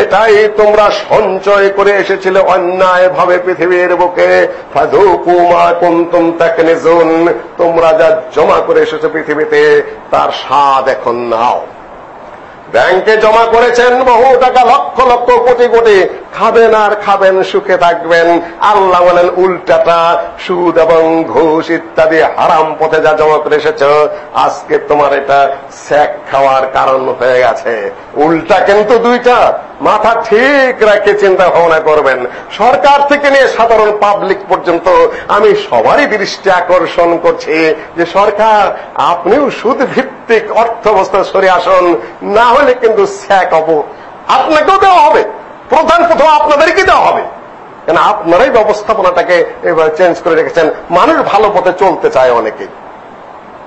এটাই তোমরা সঞ্চয় করে এসেছিলে অন্যায় ভাবে পৃথিবীর বুকে। তোমরা যা জমা করে এসেছ পৃথিবীতে, তার স্বাদ এখন নাও। ব্যাংকে জমা করেছেন বহু টাকা, লক্ষ লক্ষ কোটি কোটি খাবেন আর খাবেন, সুখে থাকবেন। আল্লাহ বলেন, উল্টাটা সুদ এবং ঘুষ ইত্যাদি হারাম পথে যা জমা করে এসেছ, আজকে তোমার এটা স্যাক খাওয়ার কারণ হয়ে গেছে। উল্টা কিন্তু দুইটা। মাথা ঠিক রেখে চিন্তা ভাবনা করবেন। সরকার থেকে নিয়ে সাধারণ পাবলিক পর্যন্ত আমি সবারই দৃষ্টি আকর্ষণ করছি যে সরকার, আপনিও সুদ ভিত্তিক অর্থ অবস্থা সরে আসুন, না হলে কিন্তু স্যাক হব আপনাকেও দেওয়া হবে। প্রধান প্রথম আপনাদেরকে দেওয়া হবে। কেন আপনারাই ব্যবস্থাপনাটাকে এবার চেঞ্জ করে রেখেছেন। মানুষ ভালো পথে চলতে চায় অনেকে।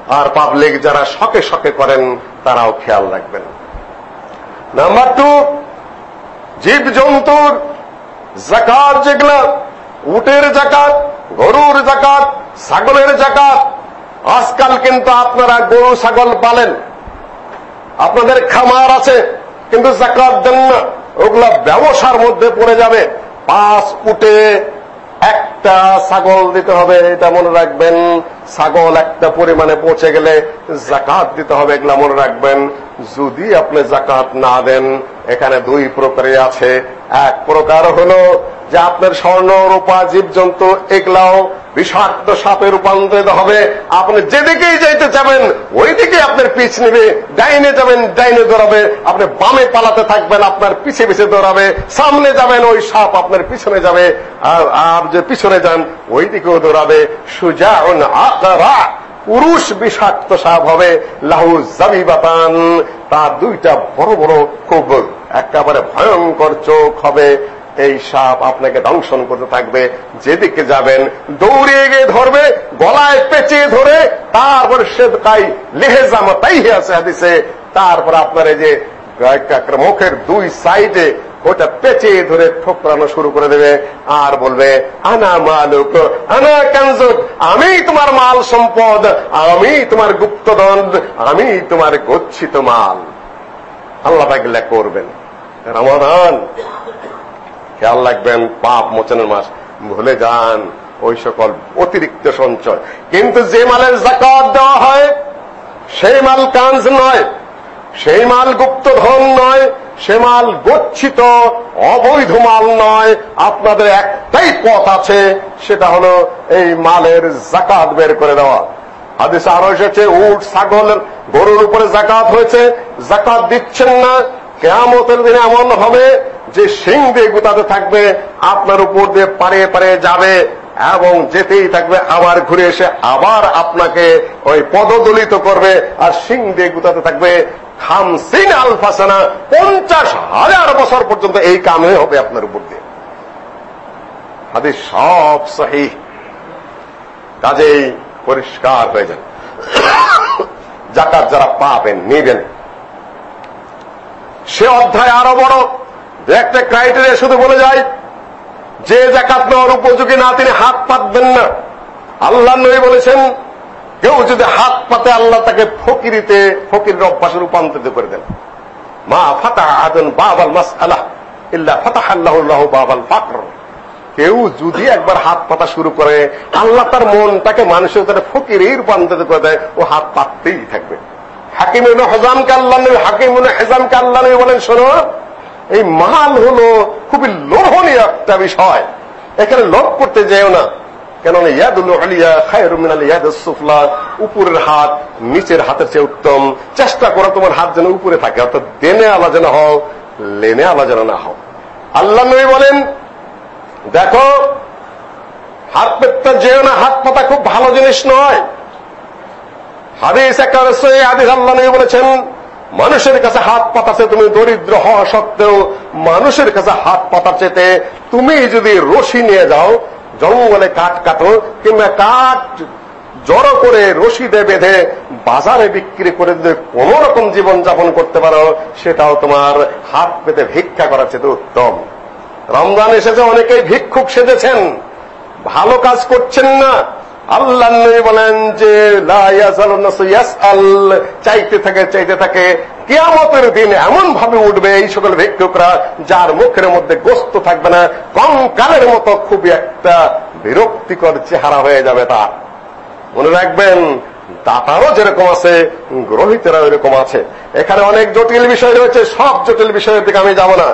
আর পাবলিক যারা শখে শখে করেন, তারাও খেয়াল রাখবেন। নাম্বার টু জীব জন্তুর জাকাত যেগুলা, উটের জাকাত, গরুর জাকাত, ছাগলের জাকাত, আজকাল কিন্তু আপনারা গরু, ছাগল পালেন। আপনাদের খামার আছে, কিন্তু জাকাত দেন না। ওগুলা ব্যবসার মধ্যে পড়ে যাবে। পাঁচ উঠে একটা ছাগল দিতে হবে, এটা মনে রাখবেন। ছাগল একটা পরিমাণে পৌঁছে গেলে জাকাত দিতে হবে, এগুলা মনে রাখবেন। যদি আপনি জাকাত না দেন, এখানে দুই প্রকারে আছে। এক প্রকার হলো যে আপনার স্বর্ণ, রূপা, জীবজন্তু, এগুলাও বিষাক্ত সাপে রূপান্তরিত হবে। আপনি যেদিকেই যাইতে যাবেন ওই দিকে আপনার পিছ নেবে, ডাইনে যাবেন, ডাইনে দৌড়াবে। আপনি বামে পালাতে থাকবেন, আপনার পিছে পিছে দৌড়াবে। সামনে যাবেন, ওই সাপ আপনার পিছনে যাবে। আর আর যে পিছনে যান ওই দিকেও দৌড়াবে। সুজা আকারা, পুরুষ বিষাক্ত সাপ হবে। লাহু জাবিবাতান তার দুইটা বড় বড় খুব একেবারে ভয়ঙ্কর চোখ হবে। এই সাপ আপনাকে দংশন করতে থাকবে, যেদিকে যাবেন, দৌড়ে গিয়ে ধরবে, গলায় পেঁচিয়ে ধরে, তারপর সে তাই লেহেজামা তাই আছে হাদিসে, তারপর আপনার এই যে মুখের দুই সাইডে ওটা পেঁচিয়ে ধরে ঠোকরানো শুরু করে দেবে, আর বলবে, আনা মালুক, আনা কানজুক, আমি তোমার মাল সম্পদ, আমি তোমার গুপ্তধন, আমি তোমার গচ্ছিত মাল। আল্লাহ করবেন। রমাদান। খেয়াল রাখবেন, পাপ মোচনের মাস। ভুলে যান, ওই সকল অতিরিক্ত সঞ্চয়। কিন্তু যে মালের জাকাত দেওয়া হয়, সেই মাল কাঞ্জ নয়, সেই মাল গুপ্তধন নয়, সে মাল গচ্ছিত অবৈধ মাল নয়। আপনাদের একটাই পথ আছে, সেটা হলো এই মালের জাকাত বের করে দেওয়া। হাদিসে আরও এসেছে, উট, ছাগল, গরুর উপরে জাকাত হয়েছে জাকাত দিচ্ছেন না। কেয়ামতের দিনে এমন হবে যে সিং দিয়ে গুতাতে থাকবে, আপনার উপর দিয়ে পারে পারে যাবে এবং যেতেই থাকবে, আবার ঘুরে এসে আবার আপনাকে ওই পদদলিত করবে আর সিং দিয়ে গুতাতে থাকবে খামসিন আলফাসানা পঞ্চাশ হাজার বছর পর্যন্ত এই কামে হবে আপনার উপর দিয়ে। হাদিস সব সহি। কাজেই পরিষ্কার হয়ে যান জাকাত যারা পাবেন, নিবেন। সে অধ্যায় আরও বড়। একটা ক্রাইটেরিয়া শুধু বলে যায়, যে জাকাত নেওয়ার উপযোগী না, তিনি হাত পাতবেন না। আল্লাহ নই বলেছেন, কেউ যদি হাত পাতে, আল্লাহ তাকে ফকিরিতে, ফকির অভ্যাসে রূপান্তরিত করে দেন। মা ফাতা আদন বাবাল মাস আলাহ ইল্লা ফাতাহ আল্লাহ বাবাল ফাকর। কেউ যদি একবার হাত পাতা শুরু করে, আল্লাহ তার মনটাকে মানুষের তার ফকিরেই রূপান্তরিত করে দেয়, ও হাত পাততেই থাকবে। হাকিম হজাম আল্লাহ নবী, হাকিম হেজাম কাল্লা নবী বলেন, শোনো এই মাল হলো খুবই লোভনীয় একটা বিষয়। এখানে লোভ করতে যেও না। কেননা ইয়াদুল আলিয়া খায়রু মিনাল সুফলা, উপরের হাত নিচের হাতের চেয়ে উত্তম। চেষ্টা তোমার হাত যেন উপরে থাকে, অর্থাৎ দেনে হও, লেনে না হও। আল্লাহ নবী বলেন, দেখো, হাত পেটটা যেও না, হাত পাতা খুব ভালো জিনিস নয়। হাদিস একটা হাদিস আল্লাহ নবী বলেছেন মানুষের কাছে হাত পাতাছে, তুমি দরিদ্র হওয়া সত্ত্বেও মানুষের কাছে হাত পাতার চেতে তুমি যদি রশি নিয়ে যাও, জঙ্গলে কাঠ কাটো কিংবা কাঠ জড়ো করে রশিদে বেঁধে বাজারে বিক্রি করে যদি কোন রকম জীবন যাপন করতে পারো, সেটাও তোমার হাত পেতে ভিক্ষা করার চেয়ে উত্তম। রমজান এসেছে, অনেকেই ভিক্ষুক সেজেছেন। ভালো কাজ করছেন না আল্লাহ বলেন যে চাইতে থাকে চাইতে থাকে, কেয়ামতের দিন এমন ভাবে উঠবে এই সকল ভিক্ষুকরা, যার মুখের মধ্যে গোস্ত থাকবে না, কঙ্কালের মতো খুবই একটা বিরক্তিকর চেহারা হয়ে যাবে তা মনে রাখবেন, দাতারও যেরকম আছে, গ্রহিতেরাও এরকম আছে। এখানে অনেক জটিল বিষয় রয়েছে, সব জটিল বিষয়ের দিকে আমি যাব না।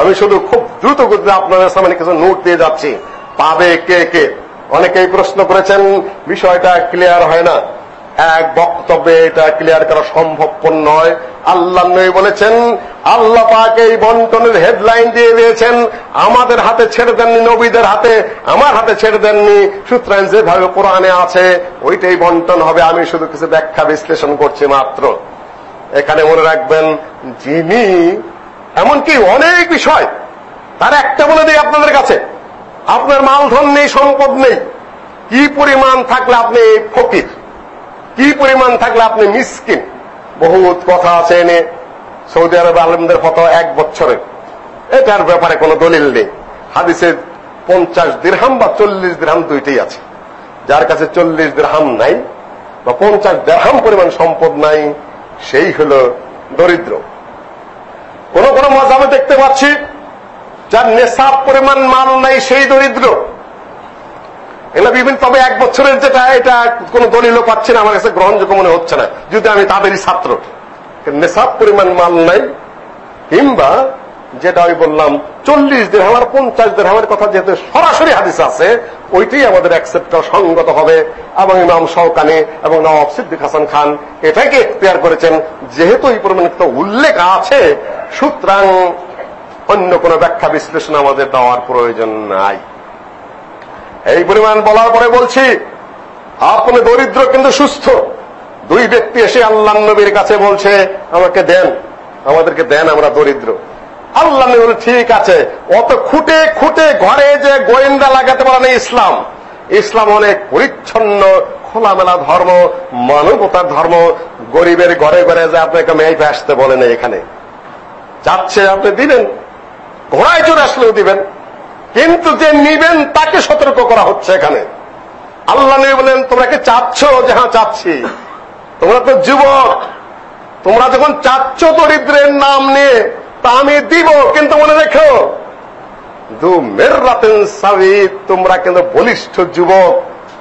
আমি শুধু খুব দ্রুত গতিতে আপনাদের সামনে কিছু নোট দিয়ে যাচ্ছি। পাবে কে কে? অনেকেই প্রশ্ন করেছেন, বিষয়টা ক্লিয়ার হয় না। এক বক্তব্যে এটা ক্লিয়ার করা সম্ভবপর নয়। আল্লাহ নবী বলেছেন, আল্লাহ পাক এই বন্টনের হেডলাইন দিয়ে দিয়েছেন, আমাদের হাতে ছেড়ে দেননি নবীদের হাতে, আমার হাতে ছেড়ে দেননি। সুতরাং যেভাবে কোরআনে আছে, ওইটাই বন্টন হবে। আমি শুধু কিছু ব্যাখ্যা বিশ্লেষণ করছি মাত্র। এখানে মনে রাখবেন, যিনি, এমনকি অনেক বিষয়, তার একটা বলে দিই আপনাদের কাছে। আপনার মালধন নেই, সম্পদ নেই। কি পরিমাণ থাকলে আপনি ফকির? কি পরিমাণ থাকলে আপনি মিসকিন? বহুত কথা আছে এনে। সৌদি আরব আলমদের ফটো এক বছরের। এটার ব্যাপারে কোনো দলিল নেই। হাদিসে পঞ্চাশ দিরহাম বা চল্লিশ দিরহাম দুইটাই আছে। যার কাছে চল্লিশ দিরহাম নাই বা পঞ্চাশ দেড়হাম পরিমাণ সম্পদ নাই, সেই হল দরিদ্র। কোন কোন মজাবে দেখতে পাচ্ছি। যার নেশাব পরিমাণ মাল নাই, সেই দরিদ্র। এগুলো বিভিন্ন, তবে এক বছরের যেটা, এটা কোন দলিলও পাচ্ছে না, আমার কাছে গ্রহণযোগ্য মনে হচ্ছে না, যদি আমি তাদেরই ছাত্র। নেশাব পরিমাণ মাল নাই, কিংবা যেটা আমি বললাম, চল্লিশ দিন আমার পঞ্চাশ দিন আমার কথা যেহেতু সরাসরি হাদিস আছে, ওইটাই আমাদের অ্যাকসেপ্ট করা সঙ্গত হবে, এবং ইমাম শওকানি এবং নবাব সিদ্দিক হাসান খান এটাকে এখতিয়ার করেছেন। যেহেতু এই পরিমাণ উল্লেখ আছে, সুতরাং অন্য কোন ব্যাখ্যা বিশ্লেষণ আমাদের দেওয়ার প্রয়োজন নাই। এই পরিমাণ বলার পরে বলছি, আপনি দরিদ্র কিন্তু সুস্থ। দুই ব্যক্তি এসে আল্লাহ নবীর কাছে বলছে, আমাকে দেন, আমাদেরকে দেন, আমরা দরিদ্র। আল্লাহ নবী ঠিক আছে, অত খুঁটে খুঁটে ঘরে যে গোয়েন্দা লাগাতে পারে না ইসলাম। ইসলাম অনেক পরিচ্ছন্ন, খোলামেলা ধর্ম, মানবতার ধর্ম। গরিবের ঘরে ঘরে যে আপনাকে মেয়ে আসতে বলে না এখানে। যাচ্ছে, আপনি দিবেন ঘোড়ায় চড়ে আসলেও দিবেন। কিন্তু যে নিবেন, তাকে সতর্ক করা হচ্ছে এখানে। আল্লাহ নবী বলেন, তোমরা কি চাচ্ছ? যে হ্যাঁ চাচ্ছি। তোমরা তো যুবক। তোমরা যখন চাচ্ছ দরিদ্রের নাম নিয়ে, তা আমি দিব, কিন্তু মনে রেখো, দু মের রাতেন সাবি তোমরা কিন্তু বলিষ্ঠ যুবক।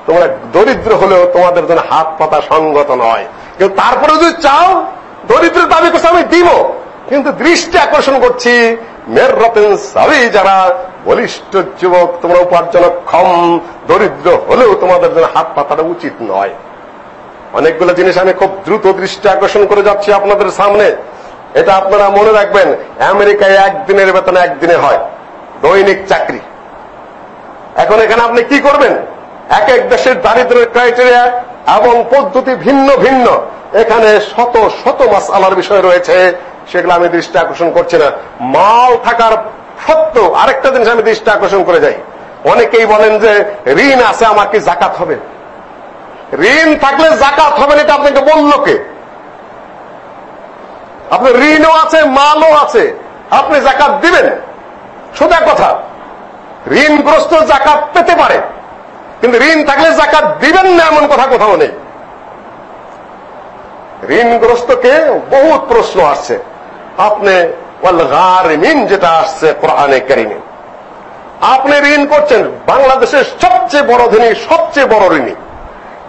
তোমরা দরিদ্র হলেও তোমাদের জন্য হাত পাতা সঙ্গত নয়। কিন্তু তারপরে যদি চাও দরিদ্র দাবি করছে, আমি দিব। কিন্তু দৃষ্টি আকর্ষণ করছি মের রতেন সাবি যারা, বলিষ্ঠ যুবক, তোমরা উপার্জনক্ষম, দরিদ্র হলেও তোমাদের জন্য হাত পাতাটা উচিত নয়। অনেকগুলো জিনিস আমি খুব দ্রুত দৃষ্টি আকর্ষণ করে যাচ্ছি আপনাদের সামনে। এটা আপনারা মনে রাখবেন, আমেরিকায় একদিনের বেতন একদিনে হয়, দৈনিক চাকরি। এখন এখানে আপনি কি করবেন? এক এক দেশের দারিদ্রের ক্রাইটেরিয়া এবং পদ্ধতি ভিন্ন ভিন্ন। এখানে শত শত মাস আলার বিষয় রয়েছে। সেগুলো আমি দৃষ্টি আকর্ষণ করছি না। মাল থাকার সত্য আরেকটা জিনিস আমি দৃষ্টি আকর্ষণ করে যাই। অনেকেই বলেন যে, ঋণ আছে, আমার কি জাকাত হবে? ঋণ থাকলে জাকাত হবে না, এটা আপনাকে বলল কে? আপনার ঋণও আছে, মালও আছে, আপনি জাকাত দিবেন। সোজা কথা, ঋণগ্রস্ত জাকাত পেতে পারে, কিন্তু ঋণ থাকলে জাকাত দিবেন না এমন কথা কোথাও নেই। ঋণগ্রস্তকে বহুত প্রশ্ন আসছে। আপনি মিন যেটা আসছে কোরআনে কারিমে। আপনি ঋণ করছেন, বাংলাদেশের সবচেয়ে বড় ধনী, সবচেয়ে বড় ঋণী।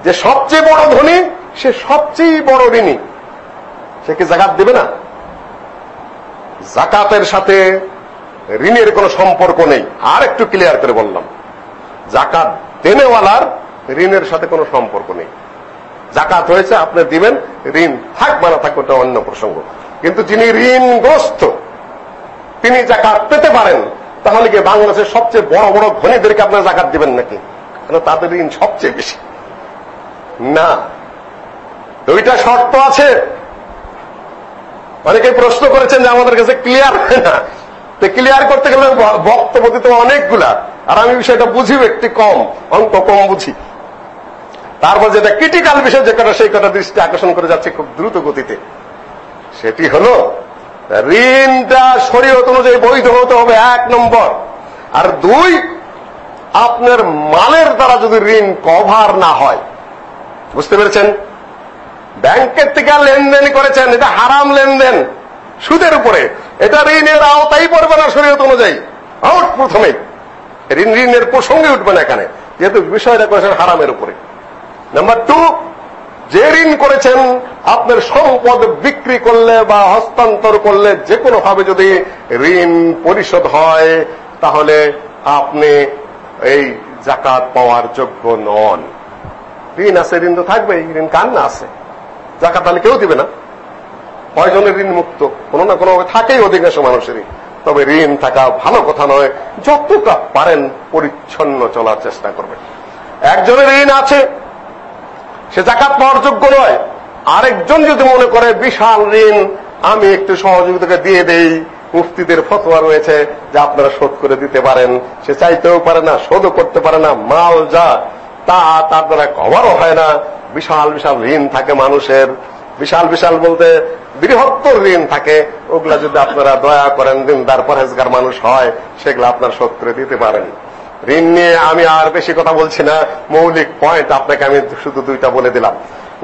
যে সবচেয়ে বড় ধনী, সে সবচেয়ে বড় ঋণী। সে কি জাকাত দেবে না? জাকাতের সাথে ঋণের কোনো সম্পর্ক নেই। আর একটু ক্লিয়ার করে বললাম। জাকাত দেনেওয়ালার ঋণের সাথে কোনো সম্পর্ক নেই। জাকাত হয়েছে, আপনি দিবেন, ঋণ থাকবে না, থাকবে অন্য প্রসঙ্গ। কিন্তু যিনি ঋণগ্রস্ত, তিনি জাকাত পেতে পারেন, তাহলে কি বাংলাদেশের সবচেয়ে বড় বড় ধনীদেরকে আপনার জাকাত দিবেন নাকি? কেন তাদের ঋণ সবচেয়ে বেশি? না। দুইটা শর্ত আছে। অনেকে প্রশ্ন করেছেন যে আমাদের কাছে ক্লিয়ার হয় না। তো ক্লিয়ার করতে গেলে বক্তব্য দিতে অনেকগুলা। আর আমি বিষয়টা বুঝিও একটি কম, অঙ্ক কম বুঝি। তারপর যেটা ক্রিটিক্যাল বিষয় যে কটা, সেই কটা দৃষ্টি আকর্ষণ করে যাচ্ছে খুব দ্রুত গতিতে। সেটি হল, ঋণটা শরীয়ত অনুযায়ী বৈধ হতে হবে এক নম্বর। আর দুই, আপনার মালের দ্বারা যদি ঋণ কভার না হয়, বুঝতে পেরেছেন? ব্যাংকের থেকে লেনদেন করেছেন, এটা হারাম লেনদেন, সুদের উপরে। এটা ঋণের আওতাই পড়বে না শরীয়ত অনুযায়ী। আউট প্রথমে। ঋণ, ঋণের প্রসঙ্গে উঠবে না এখানে, যেহেতু বিষয়টা করেছেন হারামের উপরে। নাম্বার টু যে ঋণ করেছেন, আপনার সম্পদ বিক্রি করলে বা হস্তান্তর করলে যে কোনো ভাবে যদি ঋণ পরিশোধ হয়, তাহলে আপনি এই জাকাত পাওয়ার যোগ্য নন। ঋণ আছে, ঋণ তো থাকবেই ঋণ কার না আছে? জাকাত তাহলে কেউ দিবে না। কয়জনের ঋণ মুক্ত? কোনো না কোনো থাকেই অধিকাংশ মানুষেরই। তবে ঋণ থাকা ভালো কথা নয়, যতটা পারেন পরিচ্ছন্ন চলার চেষ্টা করবেন। একজনের ঋণ আছে সে জাকাত পাওয়ার যোগ্য নয়। আরেকজন যদি মনে করে, বিশাল ঋণ, আমি একটু সহযোগিতাকে দিয়ে দেই, মুফতিদের ফতোয়া রয়েছে, যে আপনারা শোধ করে দিতে পারেন। সে চাইতেও পারে না, শোধও করতে পারে না, মাল যা, তা তার দ্বারা কভারও হয় না। বিশাল বিশাল ঋণ থাকে মানুষের। বিশাল বিশাল বলতে বৃহত্তর ঋণ থাকে। ওগুলা যদি আপনারা দয়া করেন, দিনদার পরেজগার মানুষ হয়, সেগুলো আপনার শোধ করে দিতে পারেন। ঋণ নিয়ে আমি আর বেশি কথা বলছি না। মৌলিক পয়েন্ট আপনাকে আমি শুধু দুইটা বলে দিলাম।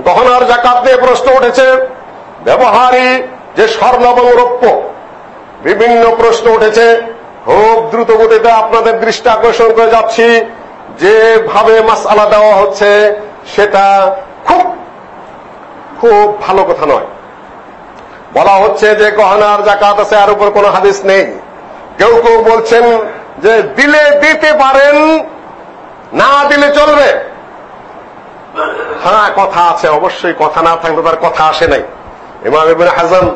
গহনার জাকাত নিয়ে প্রশ্ন উঠেছে। ব্যবহারী যে স্বর্ণ এবং রৌপ্য, বিভিন্ন প্রশ্ন উঠেছে। খুব দ্রুত গতিতে আপনাদের দৃষ্টি আকর্ষণ করে যাচ্ছি। যেভাবে মাসালা দেওয়া হচ্ছে, সেটা খুব খুব ভালো কথা নয়। বলা হচ্ছে যে গহনার জাকাত আছে, আর উপর কোন হাদিস নেই। কেউ কেউ বলছেন যে দিলে দিতে পারেন, না দিলে চলবে। হ্যাঁ কথা আছে, অবশ্যই কথা না থাকলে তার কথা আসে নাই। ইমাম ইবিন হাজম,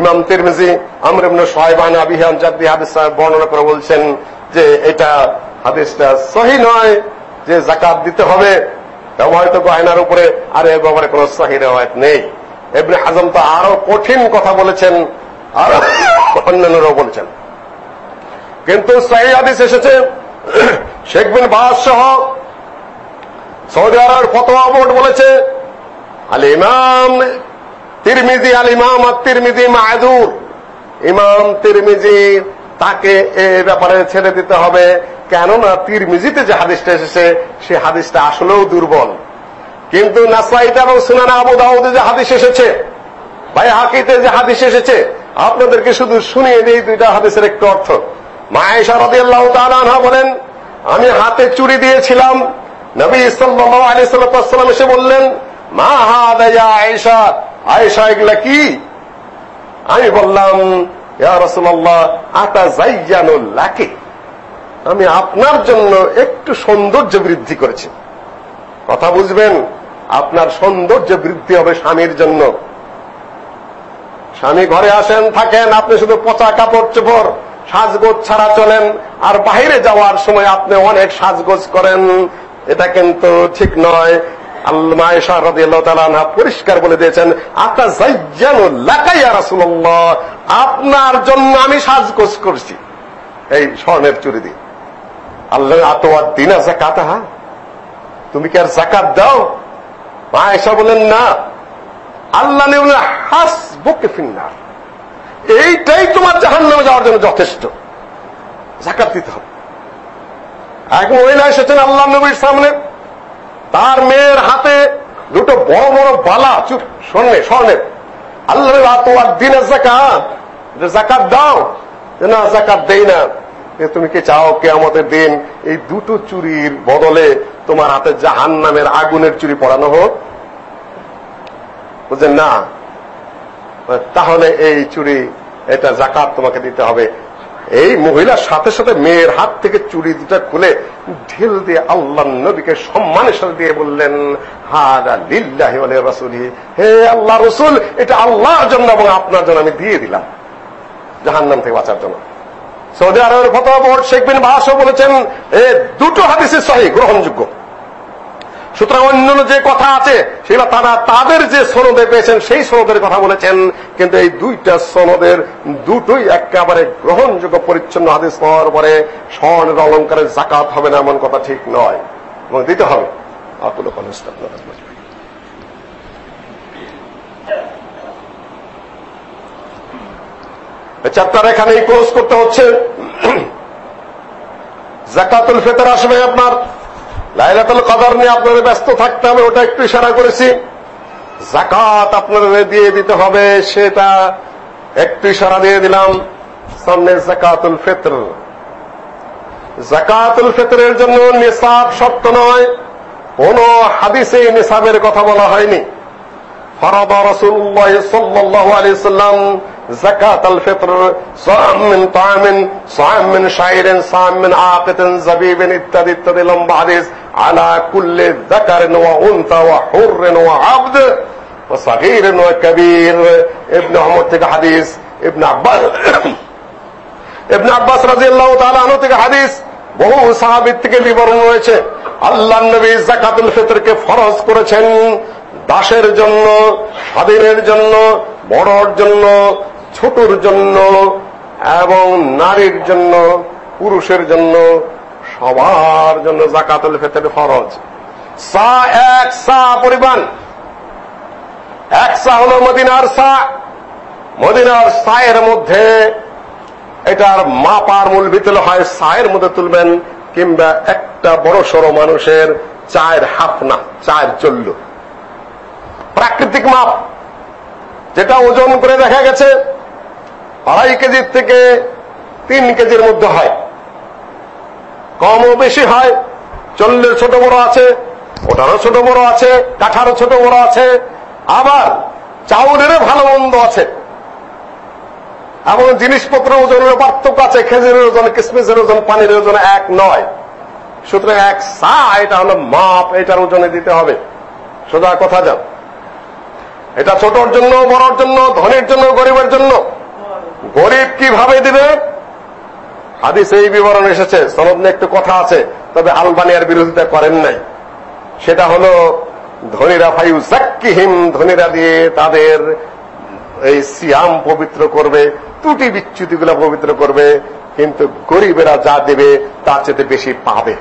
ইমাম তিরমিজি, আমর ইবনে সোহাইবান আবিহান জাদ্দি হাদিস বর্ণনা করে বলছেন যে এটা হাদিসটা সহি নয় যে জাকাত দিতে হবে। হয়তো গয়নার উপরে আর এর ব্যাপারে কোন সহি রেওয়ায়ত নেই। এমনি হাজম তো আরও কঠিন কথা বলেছেন, আর অন্যান্যরাও বলেছেন। কিন্তু সহি হাদিস এসেছে, শেখ বিন বাস সহ সৌদি আরবের ফতোয়া বোর্ড বলেছে, আল ইমাম তিরমিজি, আল ইমাম আর তিরমিজি মাহুর ইমাম তিরমিজি তাকে এ ব্যাপারে ছেড়ে দিতে হবে, কেননা তিরমিজিতে যে হাদিসটা এসেছে, সে হাদিসটা আসলেও দুর্বল। কিন্তু নাসাইটা এবং সুনানা আবু দাউদে যে হাদিস এসেছে ভাই হাকিতে যে হাদিস এসেছে, আপনাদেরকে শুধু শুনিয়ে দিই দুইটা হাদিসের একটু অর্থ। মায়েশা রাদি আল্লাহ তালা বলেন, আমি হাতে চুরি দিয়েছিলাম। নবী ইসলাম আলী সাল্লাম এসে বললেন, মা হা দেয়া আয়েশা? আয়েশা এগুলা কি? আমি বললাম, ইয়া আমি আপনার জন্য একটু সৌন্দর্য বৃদ্ধি করেছি। কথা বুঝবেন, আপনার সৌন্দর্য বৃদ্ধি হবে স্বামীর জন্য। স্বামী ঘরে আসেন, থাকেন, আপনি শুধু পচা কাপড় চোপড় সাজগোজ ছাড়া চলেন, আর বাইরে যাওয়ার সময় আপনি অনেক সাজগোজ করেন। এটা কিন্তু ঠিক নয়। পরিষ্কার বলে দিয়েছেন আপনার জন্য আমি সাজগোজ করছি। এই স্বর্ণের চুরি দিয়ে। আল্লাহ আতোয়ার দিনা জাকাত হা তুমি কি আর জাকাত দাও? আয়েশা বলেন, না। আল্লাহ হাস বুকে ফিন্নার এইটাই তোমার জাহান নামে যাওয়ার জন্য যথেষ্ট। জাকাত দিতে হবে। এক মহিলা এসেছেন আল্লাহ নবীর সামনে। তার মেয়ের হাতে দুটো বড় বড় বালা, চুপ স্বর্ণে স্বর্ণের আল্লাহ তোমার দিনের জাকাত জাকাত দাও। না জাকাত দেই না। তুমি কি চাও কে আমাদের দিন এই দুটো চুরির বদলে তোমার হাতে জাহান নামের আগুনের চুরি পড়ানো হোক? বুঝলেন না তাহলে এই চুরি, এটা জাকাত তোমাকে দিতে হবে। এই মহিলার সাথে সাথে মেয়ের হাত থেকে চুরি দুটা খুলে ঢিল দিয়ে আল্লাহ নবীকে সম্মানের সাথে দিয়ে বললেন, হাদা লিল্লাহি ওয়া রাসূলি হে আল্লাহ রসুল, এটা আল্লাহর জন্য এবং আপনার জন্য আমি দিয়ে দিলাম। জাহান্নাম থেকে বাঁচার জন্য। সৌদি আরবের ফতোয়া বোর্ড শেখ বিন বাহাসও বলেছেন, এ দুটো হাদিসের সহি, গ্রহণযোগ্য। সুতরাং অন্যান্য যে কথা আছে, সেগুলো তারা তাদের যে সনদে পেয়েছেন, সেই সনদের কথা বলেছেন। কিন্তু এই দুইটা সনদের দুটোই একেবারে গ্রহণযোগ্য, পরিচ্ছন্ন হাদিস পাওয়ার পরে স্বর্ণের অলঙ্কারের জাকাত হবে না, এমন কথা ঠিক নয়। এবং দিতে হবে। আকুল চ্যাপ্টার এখানেই ক্লোজ করতে হচ্ছে। [CLEARS THROAT] জাকাতুল ফেতর আসবে আপনার। লাইলাতুল কদর নিয়ে আপনারা ব্যস্ত থাকতে হবে, ওটা একটু ইশারা করেছি। জাকাত আপনাদের দিয়ে দিতে হবে, সেটা একটু ইশারা দিয়ে দিলাম। সামনে জাকাতুল ফিত্র। জাকাতুল ফিত্রের জন্য নিসাব শর্ত নয়, কোন হাদিসে নিসাবের কথা বলা হয়নি। ফরাদ রাসূলুল্লাহ সাল্লাল্লাহু আলাইহি সাল্লাম زكاة الفطر صاع من طعام صاع من شعير صاع من عاقة زبيب ইত্যাদি ইত্যাদি লম্বা হাদিস على كل ذكر وانثى وحر وعبد وصغير وكبير ابن عمر থেকে হাদিস ابن عباس [COUGHS] ابن عباس রাদিয়াল্লাহু তাআলা আনহু থেকে হাদিস বহু সাহাবীর থেকে বিবরণ রয়েছে আল্লাহ নবী জাকাতুল ফিতরকে ফরজ করেছেন দাসের জন্য স্বাধীনের জন্য বড়র জন্য ছোটর জন্য এবং নারীর জন্য, পুরুষের জন্য সবার জন্য জাকাতুল ফেতের ফরজ। সা এক, সা পরিমাণ। এক সা হল মদিনার সা। মদিনার সায়ের মধ্যে এটার মাপার মূল ভিতরে হয় সায়ের মধ্যে তুলবেন, কিংবা একটা বড় সড়ো মানুষের চায়ের হাফ না, চায়ের চল্ল। প্রাকৃতিক মাপ, যেটা ওজন করে দেখা গেছে। আড়াই কেজির থেকে তিন কেজির মধ্যে হয়। কমও বেশি হয় চল্লের ছোট বড় আছে, ওটারও ছোট বড় আছে, কাঠারও ছোট বড় আছে, আবার চাউলেরও ভালো মন্দ আছে। এবং জিনিসপত্র ওজনের পার্থক্য আছে, খেজুরের ওজন, কিসমিসের ওজন, পানির ওজন এক নয়। সুতরাং এক সা, এটা হলো মাপ, এটার ওজনে দিতে হবে। সোজা কথা যান। এটা ছোটর জন্য, বড়র জন্য, ধনীর জন্য, গরিবের জন্য। গরিব কীভাবে দিবে? হাদিস এই বিবরণ এসেছে, সনদ নিয়ে একটু কথা আছে, তবে আলবানিয়ার বিরোধিতা করেন নাই। সেটা হল, ধনীরা ফাইউ জাক্কিহিম ধনীরা দিয়ে তাদের এই সিয়াম পবিত্র করবে, ত্রুটি বিচ্যুতিগুলো পবিত্র করবে, কিন্তু গরিবেরা যা দেবে, তার চেয়ে বেশি পাবে।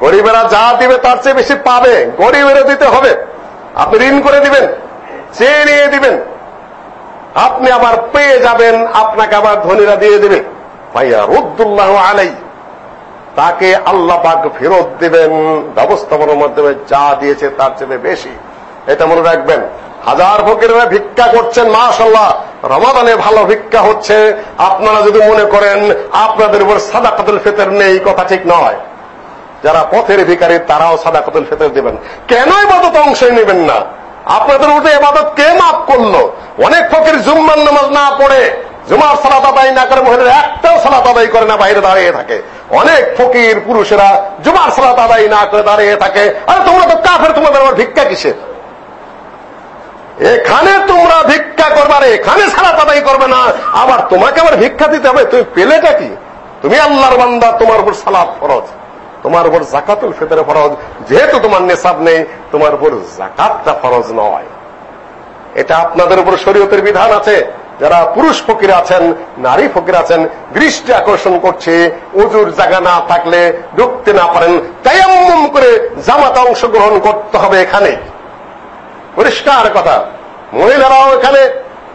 গরিবেরা যা দিবে, তার চেয়ে বেশি পাবে। গরিবেরা দিতে হবে। আপনি ঋণ করে দিবেন, চেয়ে নিয়ে দিবেন। আপনি আবার পেয়ে যাবেন, আপনাকে আবার ধনীরা দিয়ে দেবে। ভাইয়া, রুদ্দুল্লাহ আলাই তাকে আল্লাহ পাক ফেরত দেবেন, ব্যবস্থাপনার মাধ্যমে যা দিয়েছে তার চেয়ে বেশি। এটা মনে রাখবেন। হাজার ফকিরা ভিক্ষা করছেন মাশাল্লাহ রমাদানে ভালো ভিক্ষা হচ্ছে। আপনারা যদি মনে করেন, আপনাদের উপর সাদা কাতুল ফেতের নেই কথা ঠিক নয়। যারা পথের ভিকারী তারাও সাদা কাতুল ফেতের দেবেন। কেন এবাদত অংশ নেবেন না? আপনাদের উঠে এবাদত কে মাফ করল? অনেক ফকির জুম্মান নামাজ না পড়ে, জুমার সালাত আদায় না করে মহিলারা একটাও সালাত আদায় করে না, বাইরে দাঁড়িয়ে থাকে। অনেক ফকির পুরুষেরা জুমার সালাত আদায় না করে দাঁড়িয়ে থাকে। আরে তোমরা তো কাফের, তোমাদের আমার ভিক্ষা কিসের? এখানে তোমরা ভিক্ষা করবার এখানে সালাত আদায় করবে না। আবার তোমাকে আবার ভিক্ষা দিতে হবে, তুমি পেলেটা কি? তুমি আল্লাহর বান্দা, তোমার উপর সালাত ফরজ। তোমার উপর জাকাতুল ফেতরে ফরজ। যেহেতু তোমার নেশাব নেই, তোমার উপর জাকাতটা ফরজ নয়। এটা আপনাদের উপর শরীয়তের বিধান আছে। যারা পুরুষ ফকির আছেন, নারী ফকির আছেন, দৃষ্টি আকর্ষণ করছে, উজুর জায়গা না থাকলে ঢুকতে না পারেন, তায়াম্মম করে জামাতে অংশগ্রহণ করতে হবে এখানে। পরিষ্কার কথা। মহিলারাও এখানে।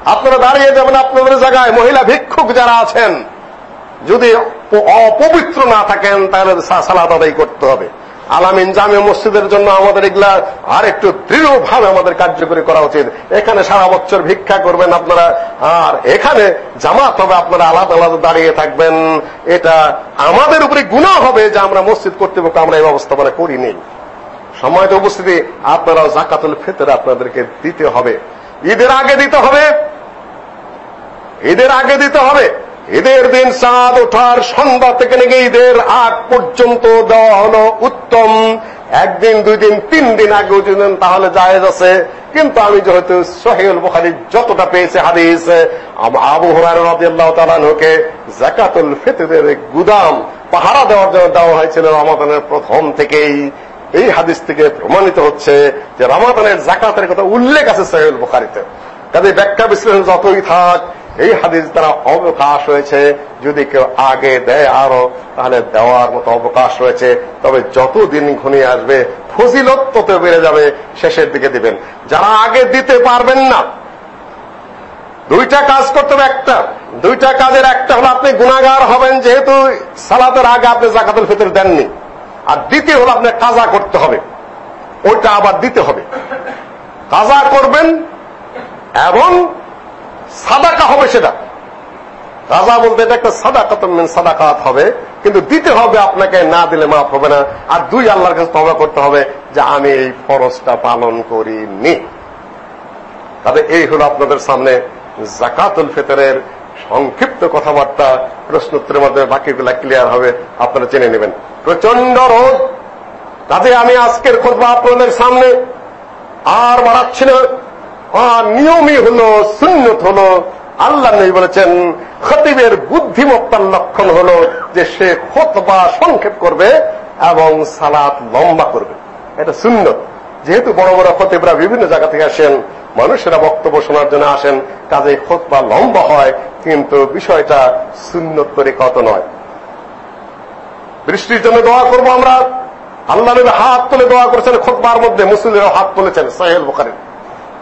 আপনারা দাঁড়িয়ে যাবেন আপনাদের জায়গায়। মহিলা ভিক্ষুক যারা আছেন, যদি অপবিত্র না থাকেন, তাহলে সালাদ আদায় করতে হবে। আলামিন জামে মসজিদের জন্য আমাদের এগুলা আর একটু দৃঢ়ভাবে আমাদের কার্যকরী করা উচিত। এখানে সারা বছর ভিক্ষা করবেন আপনারা, আর এখানে জামাত হবে, আপনারা আলাদা আলাদা দাঁড়িয়ে থাকবেন। এটা আমাদের উপরে গুণা হবে যে আমরা মসজিদ কর্তৃপক্ষ আমরা এই ব্যবস্থাপনা করিনি সময়ত উপস্থিতি আপনারাও জাকাতুল ফিতর আপনাদেরকে দিতে হবে। ঈদের আগে দিতে হবে। ঈদের আগে দিতে হবে। ঈদের দিন চাঁদ ওঠার সন্ধ্যা থেকে নাকি ঈদের আগ পর্যন্ত দেওয়া হলো উত্তম। একদিন দুই দিন তিন দিন আগে দিন তাহলে জায়েজ আছে। কিন্তু আমি যেহেতু সোহেল বুখারি যতটা পেয়েছে হাদিস, আবু হরার রাদিয়াল্লাহু তাআলা যাকাতুল ফিতরের গুদাম পাহারা দেওয়ার জন্য দেওয়া হয়েছিল রমাদানের প্রথম থেকেই। এই হাদিস থেকে প্রমাণিত হচ্ছে যে রমাদানের জাকাতের কথা উল্লেখ আছে সোহেল বুখারিতে। কাজে ব্যাখ্যা বিশ্লেষণ যতই থাক এই হাদিস দ্বারা অবকাশ রয়েছে। যদি কেউ আগে দেয় আরও, তাহলে দেওয়ার মতো অবকাশ রয়েছে। তবে যত দিন ঘনিয়ে আসবে, ফজিলত তত বেড়ে যাবে। শেষের দিকে দিবেন। যারা আগে দিতে পারবেন না, দুইটা কাজ করতে হবে একটা। দুইটা কাজের একটা হলো আপনি গুণাগার হবেন, যেহেতু সালাতের আগে আপনি জাকাতুল ফিতর দেননি। আর দ্বিতীয় হলো আপনার কাজা করতে হবে। ওইটা আবার দিতে হবে। কাজা করবেন এবং সাদাকা হবে সেটা। রাজা বলতে এটা একটা সাদাকাত মিন সাদাকাত হবে। কিন্তু দিতে হবে আপনাকে, না দিলে মাফ হবে না। আর দুই, আল্লাহর কাছে তবা করতে হবে যে আমি এই ফরজটা পালন করিনি। তবে এই হলো আপনাদের সামনে জাকাতুল ফিতরের সংক্ষিপ্ত কথাবার্তা। প্রশ্নোত্তরের মাধ্যমে বাকিগুলা ক্লিয়ার হবে। আপনারা জেনে নেবেন। প্রচণ্ড রোদ। তাতে আমি আজকের খোঁজবা আপনাদের সামনে। আর বাড়াচ্ছি না। নিয়মই হলো, সুন্নত হলো। আল্লাহ নবী বলেছেন, খতিবের বুদ্ধিমত্তার লক্ষণ হলো যে সে খোতবা সংক্ষেপ করবে এবং সালাত লম্বা করবে। এটা সুন্নত। যেহেতু বড় বড় খতিবরা বিভিন্ন জায়গা থেকে আসেন, মানুষেরা বক্তব্য শোনার জন্য আসেন কাজে খোতবা লম্বা হয়, কিন্তু বিষয়টা সুন্নত তরিকত নয়। বৃষ্টির জন্য দোয়া করব আমরা। আল্লাহ নবী হাত তুলে দোয়া করেছেন খোতবার মধ্যে মুসলিমরাও হাত তুলেছেন সাহেল বুখারি।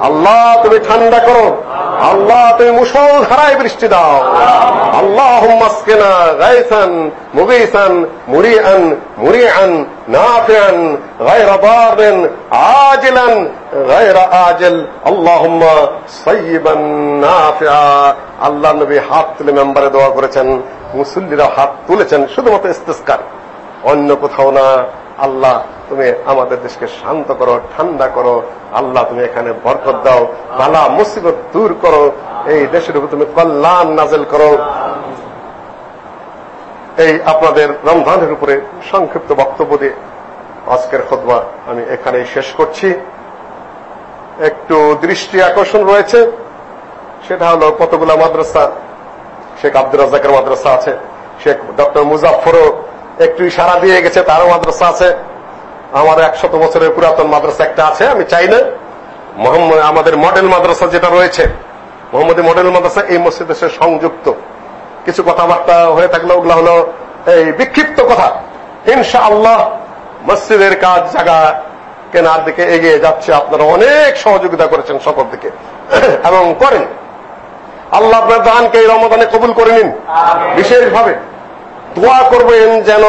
আল্লাহ, তুমি ঠান্ডা করো। আল্লাহ, তুমি মুসল ধারায় বৃষ্টি দাও। আল্লাহ মাসকেনা গাইসান মুগিসান, মুরিআন মুরিআন, নাফিআন আল্লাহুম্মা সাইয়িবান নাফিআ। আল্লাহ নবী হাত তুলে মেম্বারে দোয়া করেছেন মুসল্লিরা হাত তুলেছেন, শুধুমাত্র ইস্তেস্কার। অন্য কোথাও না। আল্লাহ, তুমি আমাদের দেশকে শান্ত করো, ঠান্ডা করো। আল্লাহ, তুমি এখানে বরকত দাও। বালা মুসিবত দূর করো। এই দেশের উপর তুমি কল্যাণ নাজেল করো। এই আপনাদের রমজানের উপরে সংক্ষিপ্ত বক্তব্য দিয়ে আজকের খোদবা আমি এখানেই শেষ করছি। একটু দৃষ্টি আকর্ষণ রয়েছে। সেটা হলো কতগুলা মাদ্রাসা? শেখ আব্দুল রাজাকের মাদ্রাসা আছে। শেখ ডক্টর মুজাফরও একটু ইশারা দিয়ে গেছে তারও মাদ্রাসা আছে। আমার একশত বছরের পুরাতন মাদ্রাসা একটা আছে আমি চাই না। মোহাম্মদ আমাদের মডেল মাদ্রাসা যেটা রয়েছে মোহাম্মদী মডেল মাদ্রাসা এই মসজিদের সাথে সংযুক্ত। কিছু কথাবার্তা হয়ে থাকলে ওগুলো হলো এই বিক্ষিপ্ত কথা। ইনশা আল্লাহ মসজিদের কাজ জায়গা কেনার দিকে এগিয়ে যাচ্ছে। আপনারা অনেক সহযোগিতা করেছেন সকল দিকে। এবং করেন। আল্লাহ আপনার দানকে এই রমদানে কবুল করে নিন। বিশেষভাবে। দোয়া করবেন যেন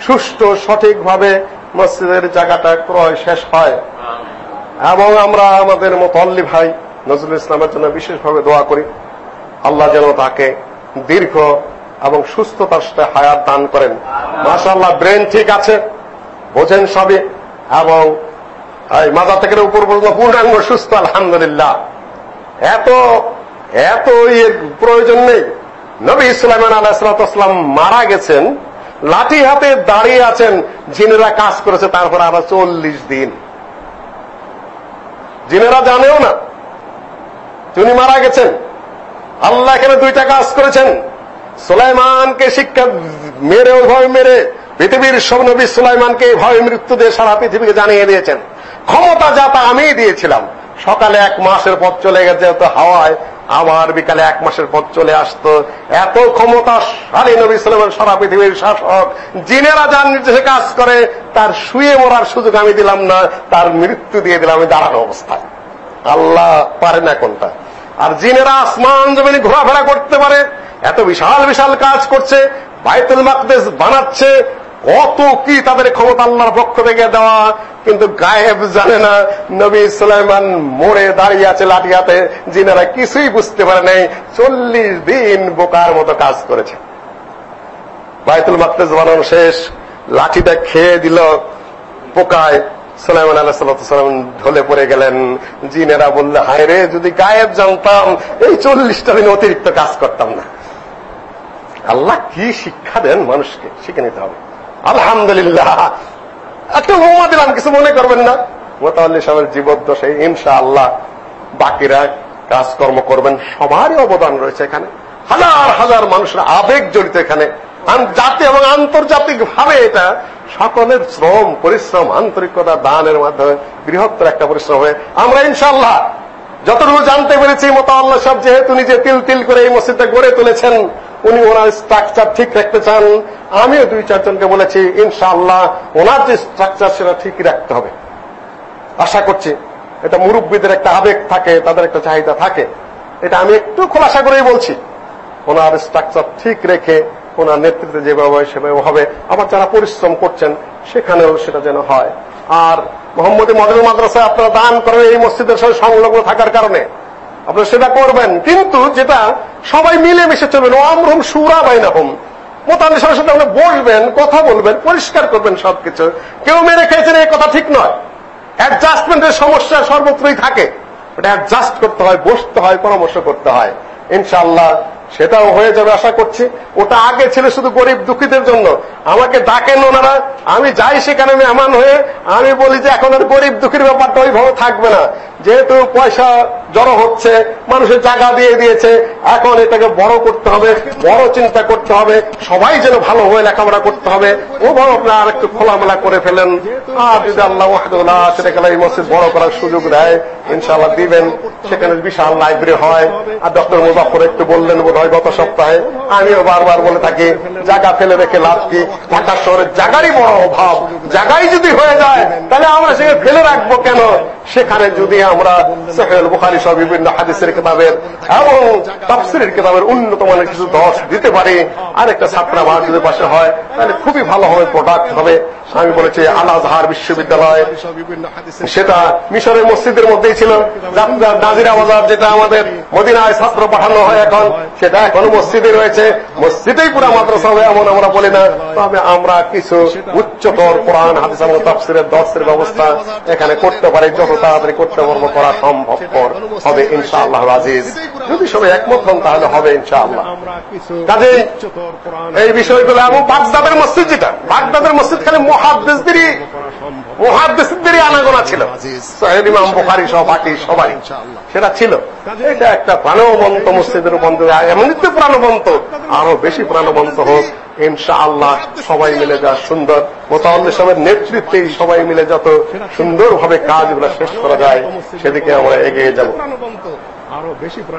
সুষ্ঠু, সঠিকভাবে মসজিদের জায়গাটা ক্রয় শেষ হয়। এবং আমরা আমাদের মতল্লি ভাই নজরুল ইসলামের জন্য বিশেষভাবে দোয়া করি। আল্লাহ যেন তাকে দীর্ঘ এবং সুস্থতার সাথে হায়াত দান করেন। মাশাআল্লাহ, ব্রেন ঠিক আছে, বোঝেন সবই, এবং মাথা থেকে উপর পর্যন্ত পূর্ণাঙ্গ সুস্থ, আলহামদুলিল্লাহ। এত এত ইয়ের প্রয়োজন নেই। নবী ইসলামান আলাহাম মারা গেছেন, লাঠি হাতে দাঁড়িয়ে আছেন, জিনেরা কাজ করেছে, তারপর আবার চল্লিশ দিন। জিনেরা জানেও না তিনি মারা গেছেন। আল্লাহ এখানে দুইটা কাজ করেছেন। সুলাইমানকে শিক্ষা মেরে ভয় মেরে পৃথিবীর সব নবী সুলাইমানকে ভয় মৃত্যু দিয়ে সারা পৃথিবীকে জানিয়ে দিয়েছেন। ক্ষমতা যা তা আমি দিয়েছিলাম। সকালে এক মাসের পথ চলে গেছে হাওয়ায় আবার বিকালে এক মাসের পর চলে আসতো। এত ক্ষমতাশালী নবী সালামের সারা পৃথিবীর শাসক, জিনেরা যার নির্দেশে কাজ করে, তার শুয়ে মরার সুযোগ আমি দিলাম না, তার মৃত্যু দিয়ে দিলাম আমি দাঁড়ানো অবস্থায়। আল্লাহ পারে না কোনটা। আর জিনেরা আসমান জমিনে ঘোরাফেরা করতে পারে, এত বিশাল বিশাল কাজ করছে, বাইতুল মাকদেশ বানাচ্ছে কত কি তাদের ক্ষমতা আল্লাহর পক্ষ থেকে দেওয়া, কিন্তু গায়েব জানে না, নবী সুলাইমান মোড়ে দাঁড়িয়ে আছে লাঠিয়াতে জিনেরা কিছুই বুঝতে পারে নাই, চল্লিশ দিন বোকার মতো কাজ করেছে। বাইতুল মাকদেশ বানানো শেষ, লাঠিটা খেয়ে দিল পোকায় সুলাইমান আল্লাহ সাল্লাম ঢলে পড়ে গেলেন। জিনেরা বললে, হায় রে, যদি গায়েব জানতাম, এই চল্লিশটা দিন অতিরিক্ত কাজ করতাম না। আল্লাহ কি শিক্ষা দেন মানুষকে, শিখে নিতে হবে। আলহামদুলিল্লাহ। একটু দিলাম, কিছু মনে করবেন না। মোতাল্লি সাহেবের জীবদ্দশে ইনশা আল্লাহ বাকিরা কাজকর্ম করবেন, সবারই অবদান রয়েছে এখানে। হাজার হাজার মানুষের আবেগ জড়িত এখানে। জাতি এবং আন্তর্জাতিক ভাবে এটা সকলের শ্রম, পরিশ্রম, আন্তরিকতা, দানের মাধ্যমে বৃহত্তর একটা পরিশ্রম হবে আমরা ইনশাল্লাহ যতটুকু জানতে পেরেছি মতো আল্লাহ সব যেহেতু নিজে তিল তিল করে এই মসজিদটা গড়ে তুলেছেন উনি ওনার স্ট্রাকচার ঠিক রাখতে চান, আমিও দুই চারজনকে বলেছি, ইনশাআল্লাহ ওনার যে স্ট্রাকচার সেটা ঠিক রাখতে হবে। আশা করছি এটা মুরব্বীদের একটা আবেগ থাকে, তাদের একটা চাহিদা থাকে। এটা আমি একটু খোলাসা করেই বলছি। ওনার স্ট্রাকচার ঠিক রেখে ওনার নেতৃত্বে যেভাবে সেভাবে হবে। আবার যারা পরিশ্রম করছেন, সেখানেও সেটা যেন হয়। আর মোহাম্মদী মডেল মাদ্রাসায় আপনারা দান করেন এই মসজিদের সঙ্গে সংলগ্ন থাকার কারণে। আপনারা সেটা করবেন। কিন্তু যেটা সবাই মিলে মিশে চলবেন আমরহম সুরা বাইনা হোম মোতালের সাথে আপনি বসবেন কথা বলবেন, পরিষ্কার করবেন সবকিছু। কেউ মেরে খেয়েছেন এই কথা ঠিক নয়। অ্যাডজাস্টমেন্টের সমস্যা সর্বত্রই থাকে। ওটা অ্যাডজাস্ট করতে হয়, বসতে হয়, পরামর্শ করতে হয়। ইনশাআল্লাহ সেটাও হয়ে যাবে আশা করছি। ওটা আগে ছিল শুধু গরিব দুঃখীদের জন্য। আমাকে ডাকেন ওনারা, আমি যাই সেখানে মেহমান হয়ে আমি বলি যে এখন আর গরিব দুঃখীর ব্যাপারটা ওইভাবে থাকবে না। যেহেতু পয়সা জড়ো হচ্ছে, মানুষের জায়গা দিয়ে দিয়েছে, এখন এটাকে বড় করতে হবে, বড় চিন্তা করতে হবে, সবাই যেন ভালো হয়ে লেখাপড়া করতে হবে ও বড় আপনার আর একটু খোলামেলা করে ফেলেন। আর যদি আল্লাহ ওয়াহদুল্লাহ সেটাকে এই মসজিদ বড় করার সুযোগ দেয়, ইনশাআল্লাহ দিবেন। সেখানে বিশাল লাইব্রেরি হয়। আর ডক্টর মুজাফর একটু বললেন বোধ হয় গত সপ্তাহে। আমিও বারবার বলে থাকি, জায়গা ফেলে রেখে লাভ কি? ঢাকা শহরের জায়গারই বড় অভাব। জায়গায় যদি হয়ে যায়, তাহলে আমরা সেখানে ফেলে রাখব কেন? সেখানে যদি আমরা সেহেল বুখারি সব বিভিন্ন হাদিসের কিতাবের এবং তাফসিরের কিতাবের উন্নত মানের কিছু দশ দিতে পারি আর একটা ছাত্রাবাস যদি পাশে হয়, তাহলে খুবই ভালো হবে প্রোডাক্ট হবে। আমি বলেছি, আল আজহার বিশ্ববিদ্যালয়, সেটা মিশরের মসজিদের মধ্যেই ছিল। নাজিরা বাজার যেটা আমাদের মদিনায় ছাত্র পাঠানো হয় এখন সেটা এখনও মসজিদে রয়েছে। মসজিদেই পুরো মাদ্রাসা হবে এমন আমরা বলি না। তবে আমরা কিছু উচ্চতর কোরআন, হাদিস এবং তাফসিরের দর্শের ব্যবস্থা এখানে করতে পারি। যত তাড়াতাড়ি করতে পারব, করা সম্ভবপর হবে ইনশাআল্লাহ আজিজ। যদি সবাই একমত হন, তাহলে হবে ইনশাআল্লাহ। কাজে এই বিষয়গুলো, এবং বাগদাদের মসজিদ যেটা, বাগদাদের মসজিদ খালি মহাদ্দেশদেরই মহাদ্দেশদেরই আনাগোনা ছিল। ইমাম বুখারি সহ বাকি সবাই সেটা ছিল। এটা একটা প্রাণবন্ত মসজিদের এমনিতে প্রাণবন্ত আরও বেশি প্রাণবন্ত হোক ইনশা আল্লাহ সবাই মিলে যা সুন্দর মোতাল্লি সবের নেতৃত্বেই সবাই মিলে যত সুন্দরভাবে কাজগুলো শেষ করা যায় সেদিকে আমরা এগিয়ে যাব।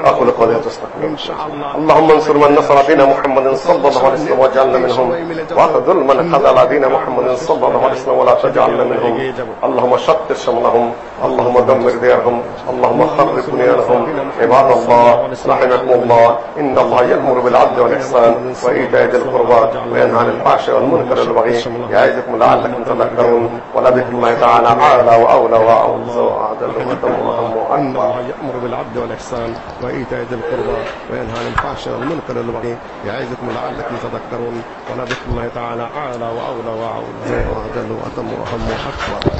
أقول قولي أستغفر اللهم انصر من نصر دين محمد صلى الله عليه وسلم واجعلنا منهم. واخذل من خذل دين محمد صلى الله عليه وسلم ولا تجعلنا منهم. اللهم شتت شملهم. اللهم دمر ديرهم اللهم خرب بنيانهم. عباد الله رحمكم الله. إن الله يأمر بالعدل والإحسان وإيتاء ذي القربى وينهى عن الفحشاء والمنكر والبغي. يعظكم لعلكم تذكرون. ولذكر الله تعالى أعلى وأولى وأعز وأعدل. واتم واكبر يأمر بالعدل والإحسان. الإحسان وإيتاء ذي القربى وينهى عن الفحشاء والمنكر والبغي يعظكم لعلكم تذكرون ولذكر الله تعالى أعلى وأولى وأعلى وأجل وأتم وأهم أكبر